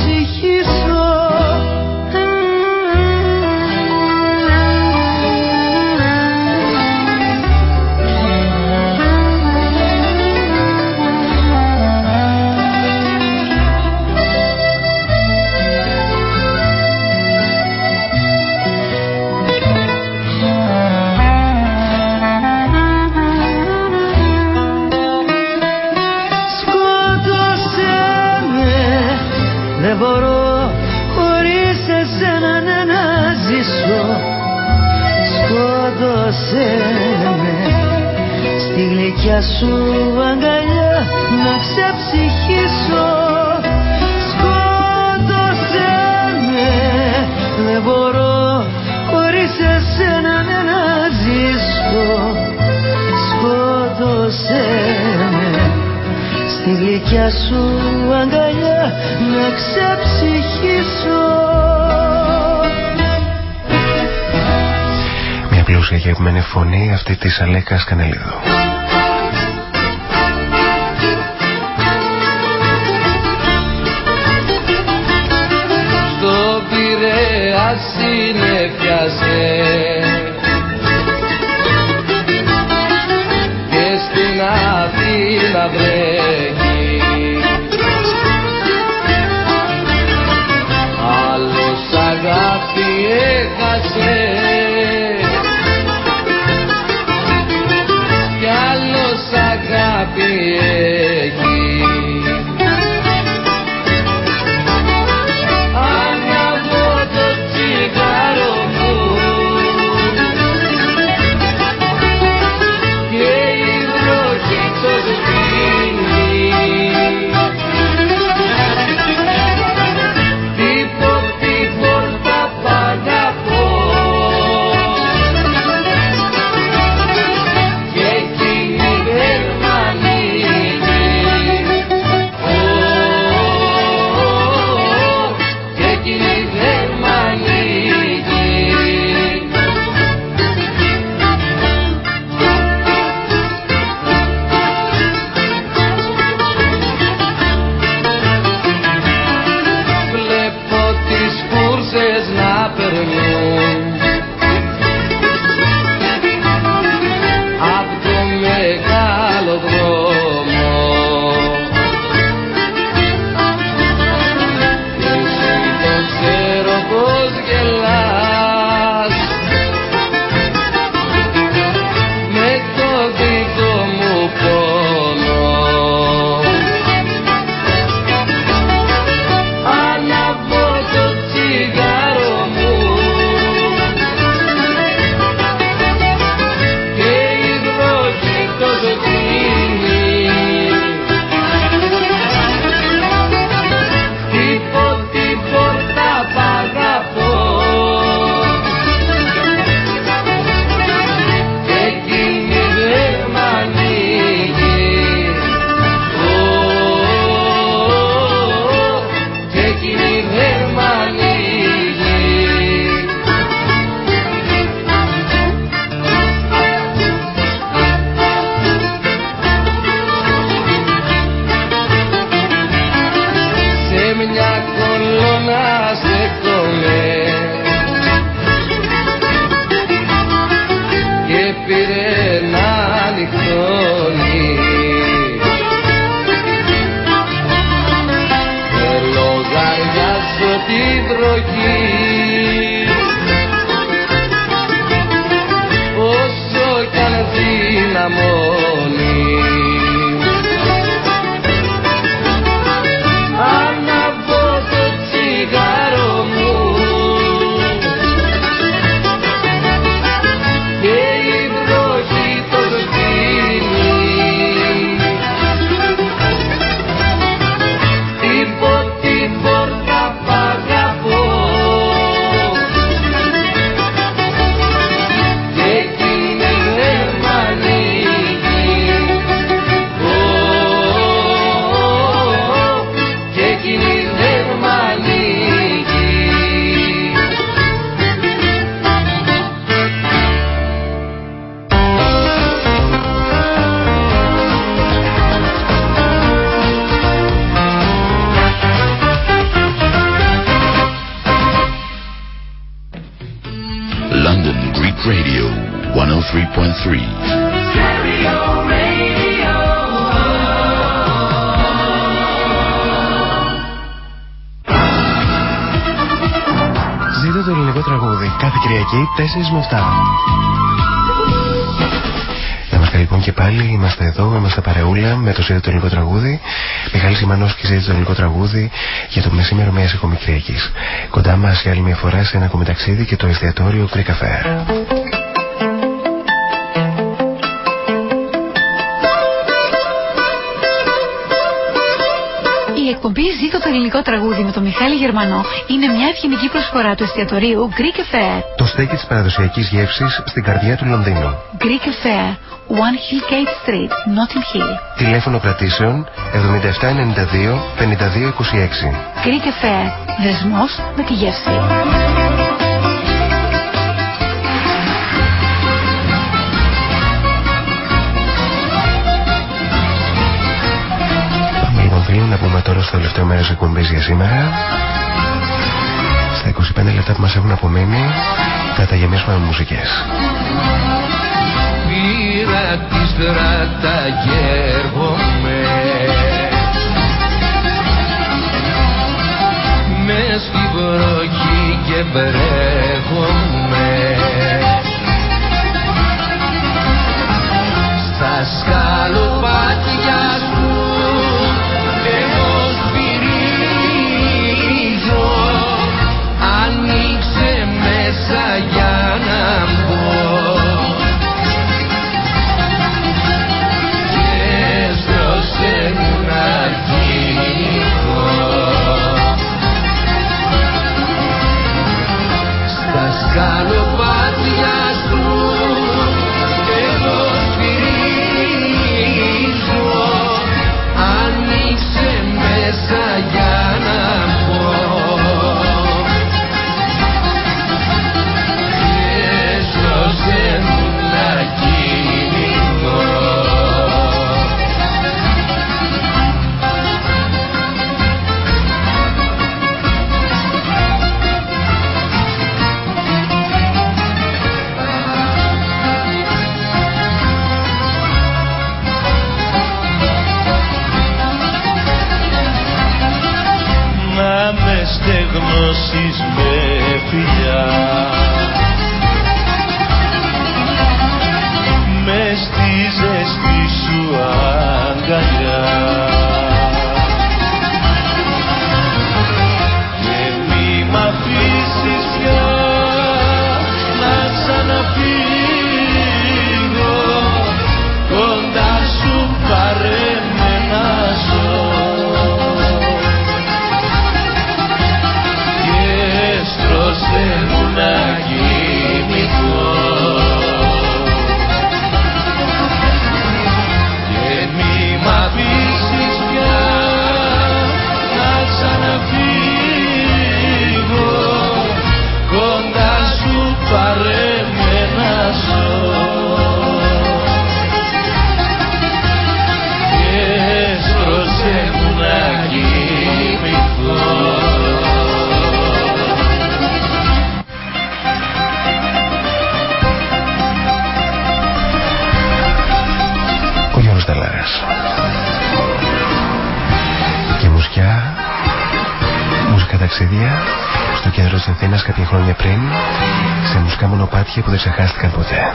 Speaker 15: γλυκιά σου αγκαλιά να ξεψυχήσω
Speaker 2: Μια πλούσια και φωνή αυτή της Αλέκας Κανελίδου.
Speaker 11: συνέφιασε και
Speaker 2: με 7. Είμαστε λοιπόν και πάλι, είμαστε εδώ, είμαστε παρεούλα με το ζήτητο το ελληνικό τραγούδι. Μιχάλης Σιμανός και ζήτητο το ελληνικό τραγούδι για το μεσήμερο μιας ακόμη Κοντά μας για άλλη μια φορά σε ένα ακόμη ταξίδι και το εστιατόριο Greek
Speaker 10: το ελληνικό τραγούδι με τον Μιχάλη Γερμανό είναι μια ευγενική προσφορά του εστιατορίου Greek Affair.
Speaker 2: Το στέκι της παραδοσιακής γεύσης στην καρδιά του Λονδίνου.
Speaker 10: Greek Affair, One Hill Gate Street, Notting Hill.
Speaker 2: Τηλέφωνο κρατήσεων 7792 5226.
Speaker 10: Greek Affair, δεσμός με τη γεύση.
Speaker 2: να πούμε τώρα στο τελευταίο μέρος εκπομπής για σήμερα. Στα 25 λεπτά που μας έχουν απομείνει θα τα γεμίσουμε με μουσικές.
Speaker 11: Πήρα τη στράτα και έρχομαι Μες στην βροχή και βρέχομαι
Speaker 2: που δεν ξεχάστηκαν ποτέ.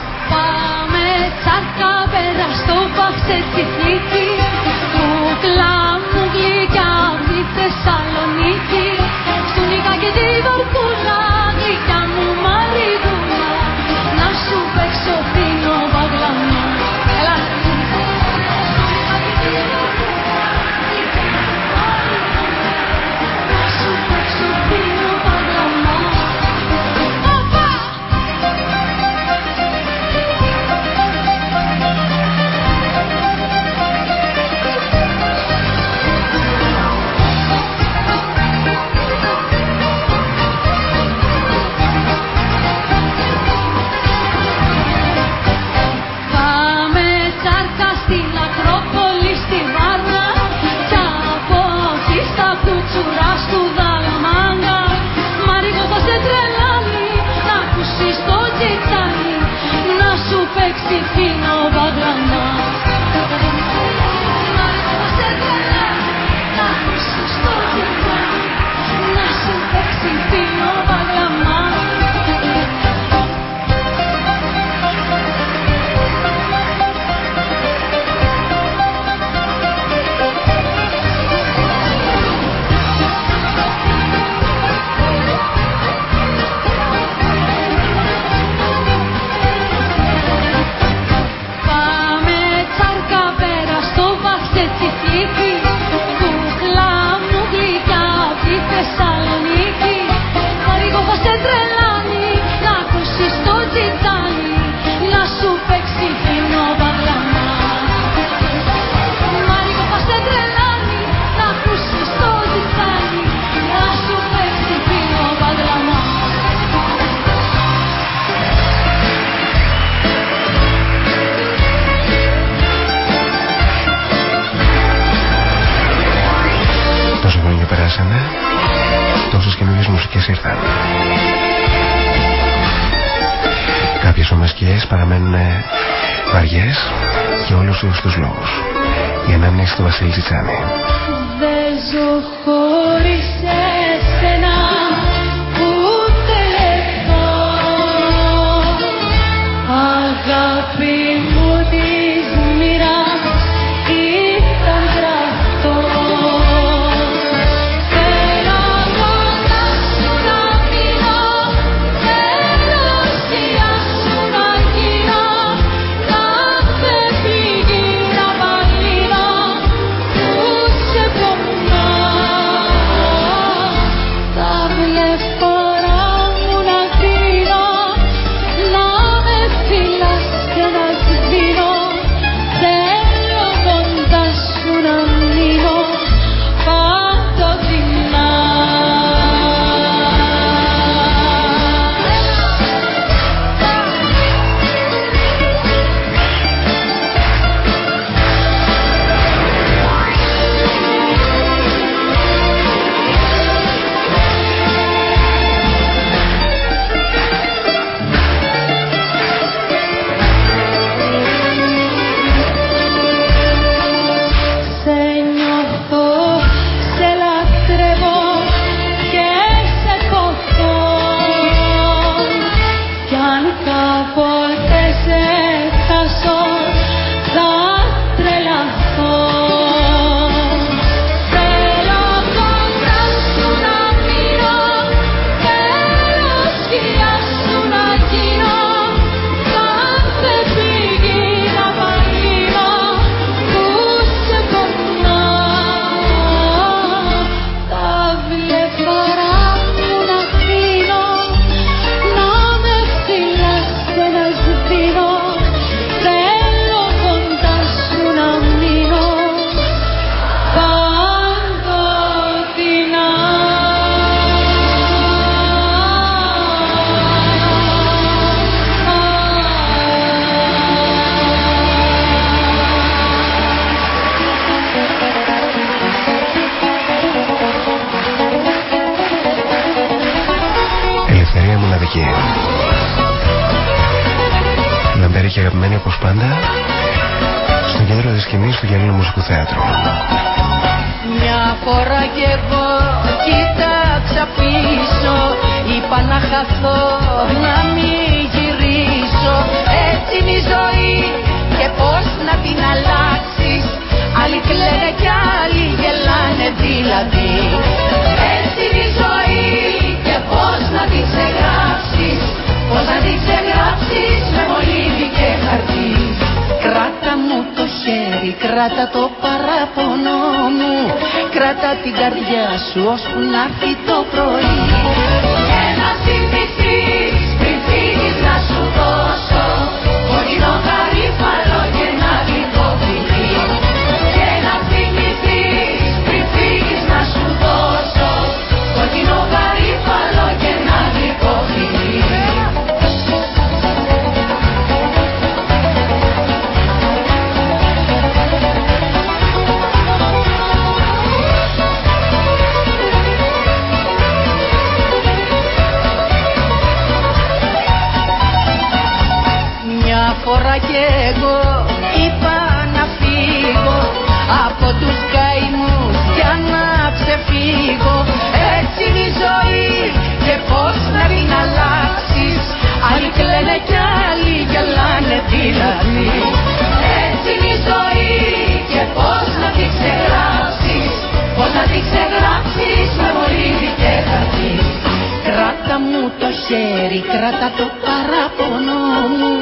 Speaker 12: Μου το χέρι, κράτα το παράπονο μου.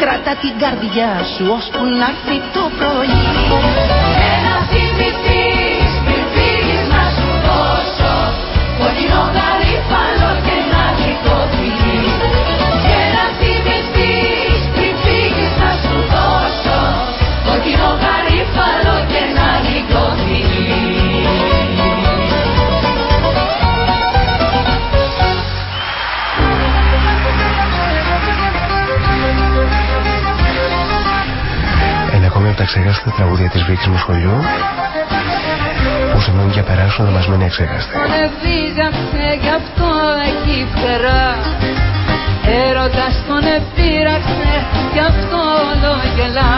Speaker 12: Κράτα την καρδιά σου ώσπου να έρθει το πρωί. Και να θυμηθείς πριν φύγεις να σου δώσω. Κόκκινο γαρίφαλο και ένα γλυκό Ένα
Speaker 2: ακόμη από τα ξεχάστα τραγούδια της Βίκης μου σχολείου. Που σε μένουν για περάσουν να μας μένει αξέχαστη.
Speaker 12: Τον βίζαξε γι' αυτό εκεί φτερά Έρωτας τον επήραξε γι' αυτό όλο γελά.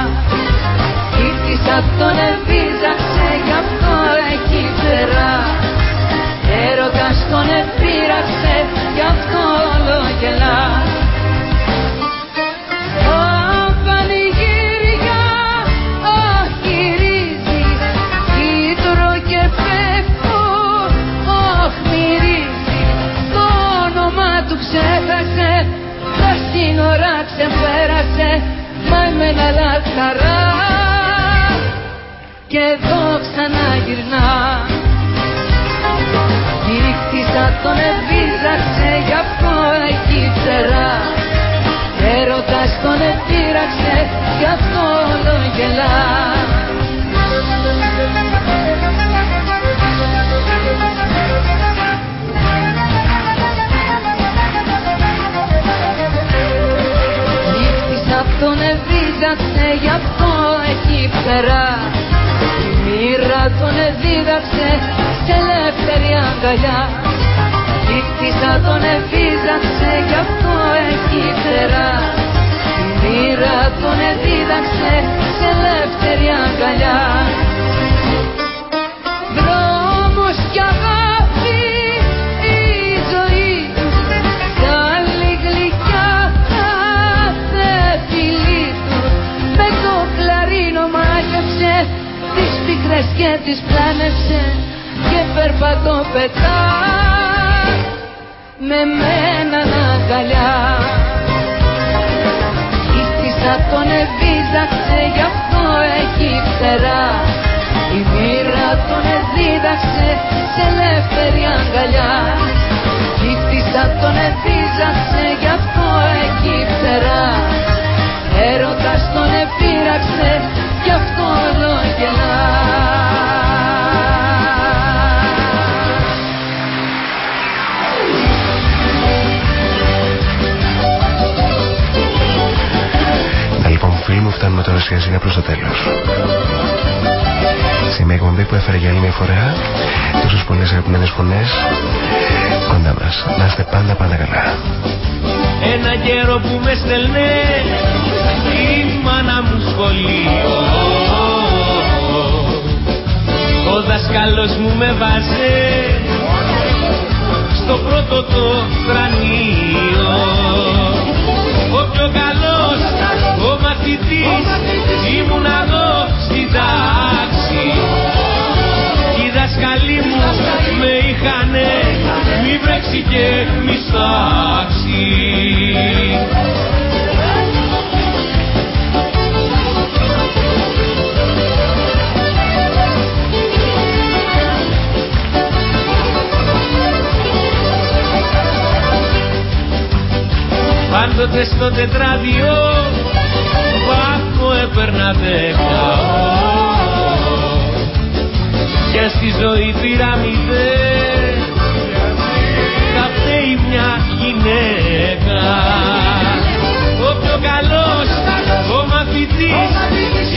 Speaker 12: Ήρθισα τον εβίζαξε γι' αυτό εκεί φτερά Έρωτας τον επήραξε γι' αυτό όλο γελά μα εμένα λαχαρά. Και εδώ ξαναγυρνά. Νύχτισα τον εβίζαξε γι' αυτό εκεί φτερά Έρωτας τον επήραξε γι' αυτό όλο γελά εβίζαξε γι' αυτό εκεί φτερά Η μοίρα τον εδίδαξε σε ελεύθερη αγκαλιά. Νύχτισα τον εβίζαξε γι' αυτό εκεί φτερά Η μοίρα τον εδίδαξε σε ελεύθερη αγκαλιά και τις πλάνεψε Και περπατώ πετάς με μένα αγκαλιά. Ήρθισα τον εβίζαξε γι' αυτό εκεί φτερά. Η μοίρα τον εδίδαξε σε ελεύθερη αγκαλιά. Ήρθισα τον εβίζαξε γι' αυτό εκεί φτερά
Speaker 2: τώρα σιγά σιγά προς το τέλος. Σε μια εκπομπή που έφερε για άλλη μια φορά τόσες πολλές αγαπημένες φωνές κοντά μας. Να είστε πάντα πάντα καλά.
Speaker 8: Ένα καιρό που με στελνέ η μάνα μου σχολείο Ο δασκάλος μου με βάζε στο πρώτο το κρανίο Ο πιο καλός ο μαθητής ήμουν εγώ στην τάξη. Οι δασκαλοί μου με είχανε μη βρέξει και μη στάξει. Πάντοτε στο τετράδιο Πάθο έπαιρνα δέκα Και στη ζωή πήρα μηδέν Θα φταίει μια γυναίκα. Ο πιο καλός ο μαθητής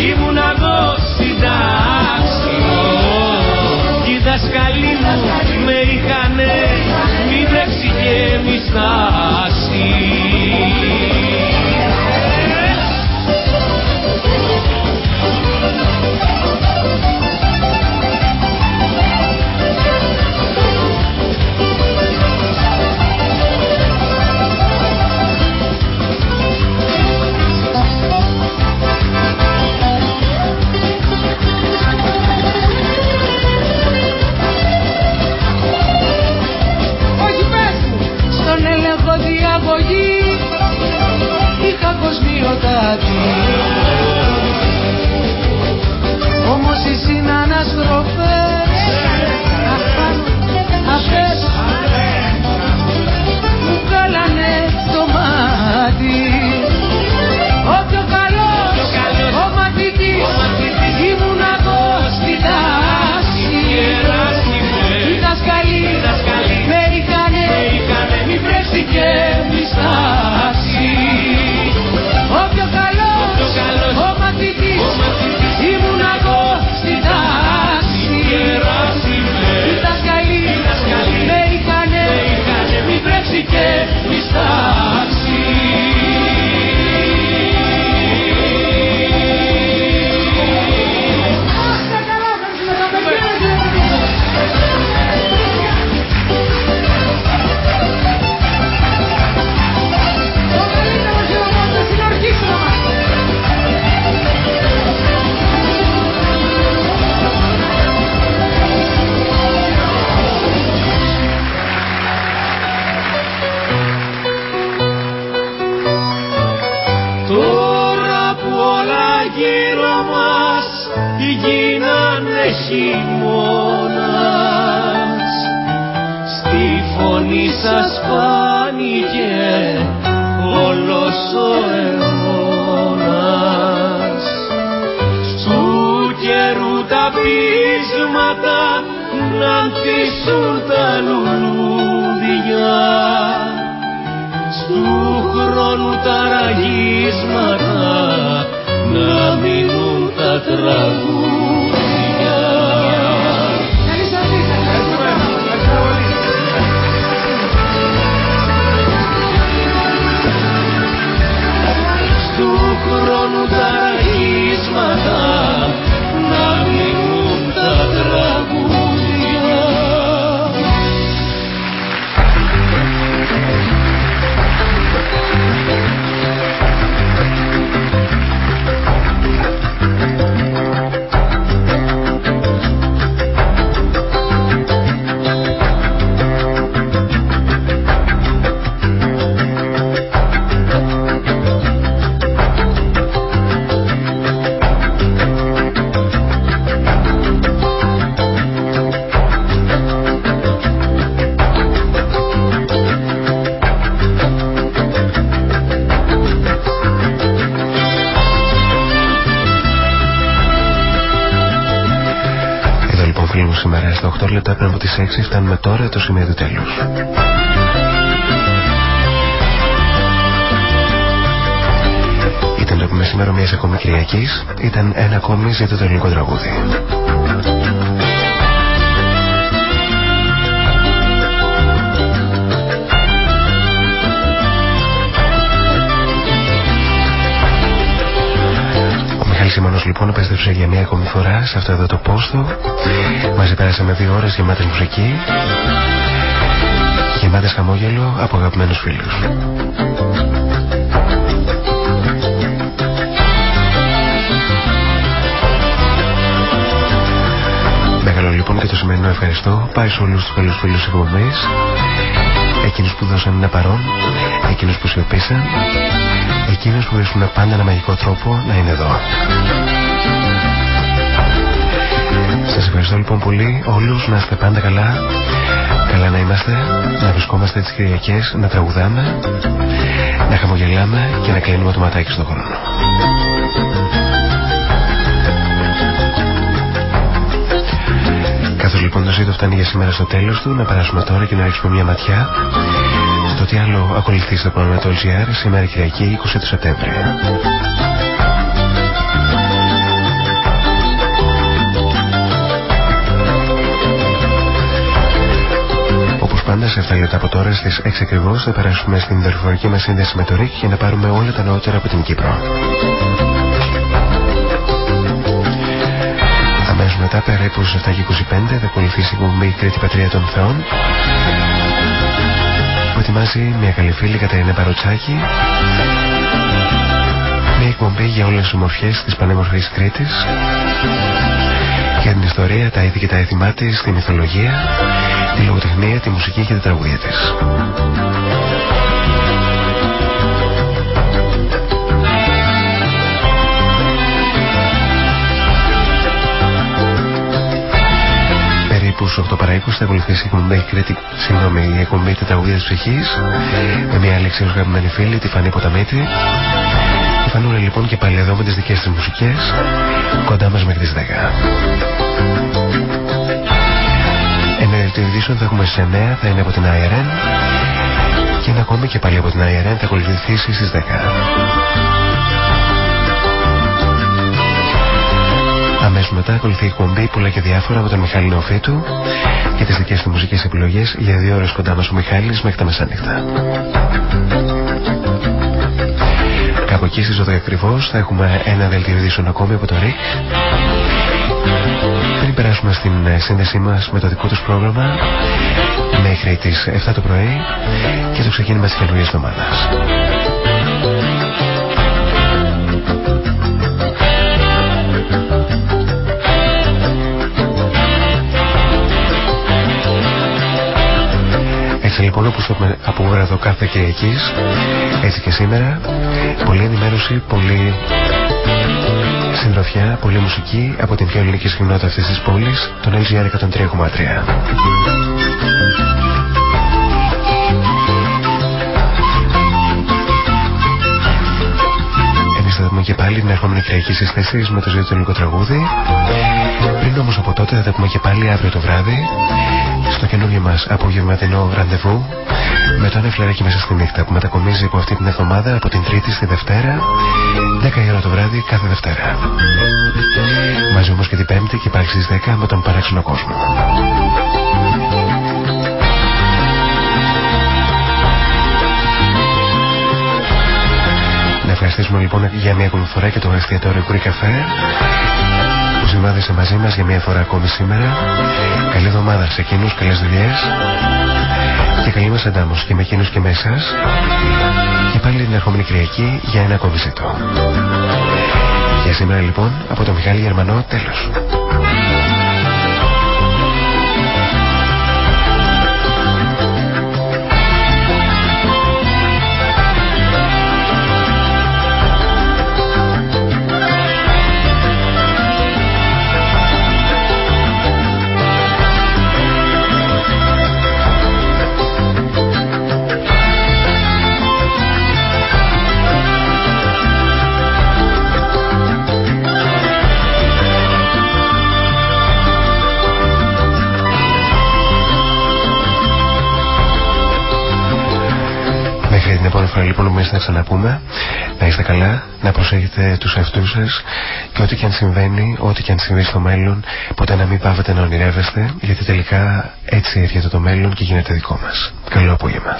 Speaker 8: Ήμουν εγώ στην τάξη Οι δασκαλοί μου με είχανε Μη βρέξει και μη
Speaker 12: βρέξει
Speaker 8: ραγίσματα να μείνουν τα τραγούδια.
Speaker 2: Τις 6 φτάνουμε τώρα το σημείο του τέλους. Ήταν το μεσημέρο μιας ακόμη Κυριακής, ήταν ένα ακόμη ζήτω το ελληνικό τραγούδι. Ο Μιχάλης Σιμώνος λοιπόν επέστρεψε για μια ακόμη φορά σε αυτό εδώ το πόστο μαζί πέρασαμε δύο ώρες γεμάτες μουσική. Γεμάτες χαμόγελο από αγαπημένους φίλους. Μεγάλο λοιπόν και το σημερινό ευχαριστώ πάει σε όλους τους καλούς φίλους εκπομπής εκείνους που δώσαν ένα παρόν εκείνους που σιωπήσαν εκείνους που βρίσκουν πάντα ένα μαγικό τρόπο να είναι εδώ. Σας ευχαριστώ λοιπόν πολύ όλους. Να είστε πάντα καλά. Καλά να είμαστε. Να βρισκόμαστε τις Κυριακές να τραγουδάμε να χαμογελάμε και να κλείνουμε το ματάκι στον χρόνο. Καθώς λοιπόν το ζήτο φτάνει για σήμερα στο τέλος του, να περάσουμε τώρα και να ρίξουμε μια ματιά στο τι άλλο ακολουθεί στο πρόγραμμα του LGR σήμερα Κυριακή 20 του Σεπτέμβρη. Όπως πάντα σε 7 λεπτά από τώρα στις 6 ακριβώς θα περάσουμε στην δορυφορική μας σύνδεση με το ΡΙΚ για να πάρουμε όλα τα νεότερα από την Κύπρο. μετά περίπου στις 7 και 25 θα ακολουθήσει η εκπομπή Κρήτη Πατρία των Θεών που ετοιμάζει μια καλή φίλη Καταρίνα Παροτσάκη μια εκπομπή για όλες τις ομορφιές της πανέμορφης Κρήτης για την ιστορία, τα είδη και τα έθιμά της, τη μυθολογία, τη λογοτεχνία, τη μουσική και τα τραγούδια της. περίπου στου 8 παρά 20 θα ακολουθήσει η εκπομπή Κρήτη, συγγνώμη, η εκπομπή Τετραγωγία της Ψυχής με μια λέξη αγαπημένη φίλη, τη Φανή Ποταμίτη. Η Φανούλα λοιπόν και πάλι εδώ με τις δικές της μουσικές, κοντά μας μέχρι τις 10. Ένα δελτίο θα έχουμε σε 9, θα είναι από την IRN και ένα ακόμη και πάλι από την IRN θα ακολουθήσει στις 10. Αμέσως μετά ακολουθεί η εκπομπή πολλά και διάφορα από τον Μιχάλη Νεοφίτου και τις δικές του μουσικές επιλογές για δύο ώρες κοντά μας ο Μιχάλης μέχρι τα μεσάνυχτα. Κάπου εκεί στις 12 ακριβώς θα έχουμε ένα δελτίο ειδήσεων ακόμη από το ΡΙΚ. Πριν περάσουμε στην ε, σύνδεσή μας με το δικό τους πρόγραμμα μέχρι τις 7 το πρωί και το ξεκίνημα της καινούργιας εβδομάδας. Έτσι λοιπόν όπως το πούμε εδώ κάθε Κυριακής έτσι και σήμερα πολλή ενημέρωση, πολλή συντροφιά, πολλή μουσική από την πιο ελληνική συχνότητα αυτής της πόλης τον LGR 103,3 Εμείς θα δούμε και πάλι την ερχόμενη Κυριακή στις 4 με το ζωή του ελληνικό τραγούδι. Πριν όμως από τότε θα τα πούμε και πάλι αύριο το βράδυ στο καινούργιο μας απογευματινό ραντεβού με το ανεφλεράκι μέσα στη νύχτα που μετακομίζει από αυτή την εβδομάδα από την Τρίτη στη Δευτέρα 10 η ώρα το βράδυ κάθε Δευτέρα. Μαζί όμως και την Πέμπτη και υπάρχει στις 10 με τον παράξενο κόσμο. Να ευχαριστήσουμε λοιπόν για μια ακόμη φορά και το εστιατόριο Greek Café που συμβάδισε μαζί μας για μια φορά ακόμη σήμερα. Καλή εβδομάδα σε εκείνους, καλές δουλειές και καλή μας αντάμωση και με εκείνους και με εσάς και πάλι την ερχόμενη Κυριακή για ένα ακόμη ζητό. Για σήμερα λοιπόν από το Μιχάλη Γερμανό τέλος. Φορά λοιπόν εμείς να ξαναπούμε να είστε καλά, να προσέχετε τους εαυτούς σας και ό,τι και αν συμβαίνει, ό,τι και αν συμβεί στο μέλλον ποτέ να μην πάβετε να ονειρεύεστε γιατί τελικά έτσι έρχεται το μέλλον και γίνεται δικό μας. Καλό απόγευμα.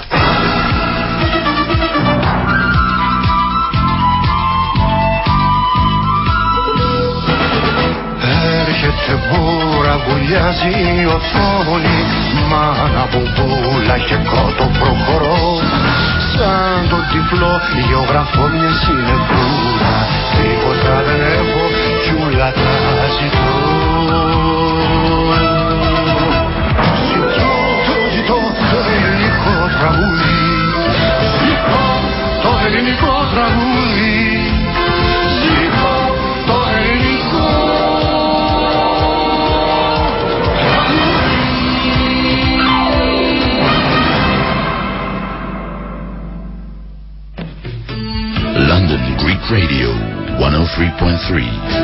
Speaker 14: Έρχεται μπούρα, βουλιάζει η οθόνη Μάνα μπουμπούλα και κότο προχωρώ σαν το τυφλό γεωγραφώ μια συνεπούλα τίποτα δεν έχω κι όλα τα ζητώ.
Speaker 16: Ζητώ, το ζητώ το ελληνικό τραγούδι. Ζητώ το ελληνικό
Speaker 3: τραγούδι. Radio 103.3 Stereo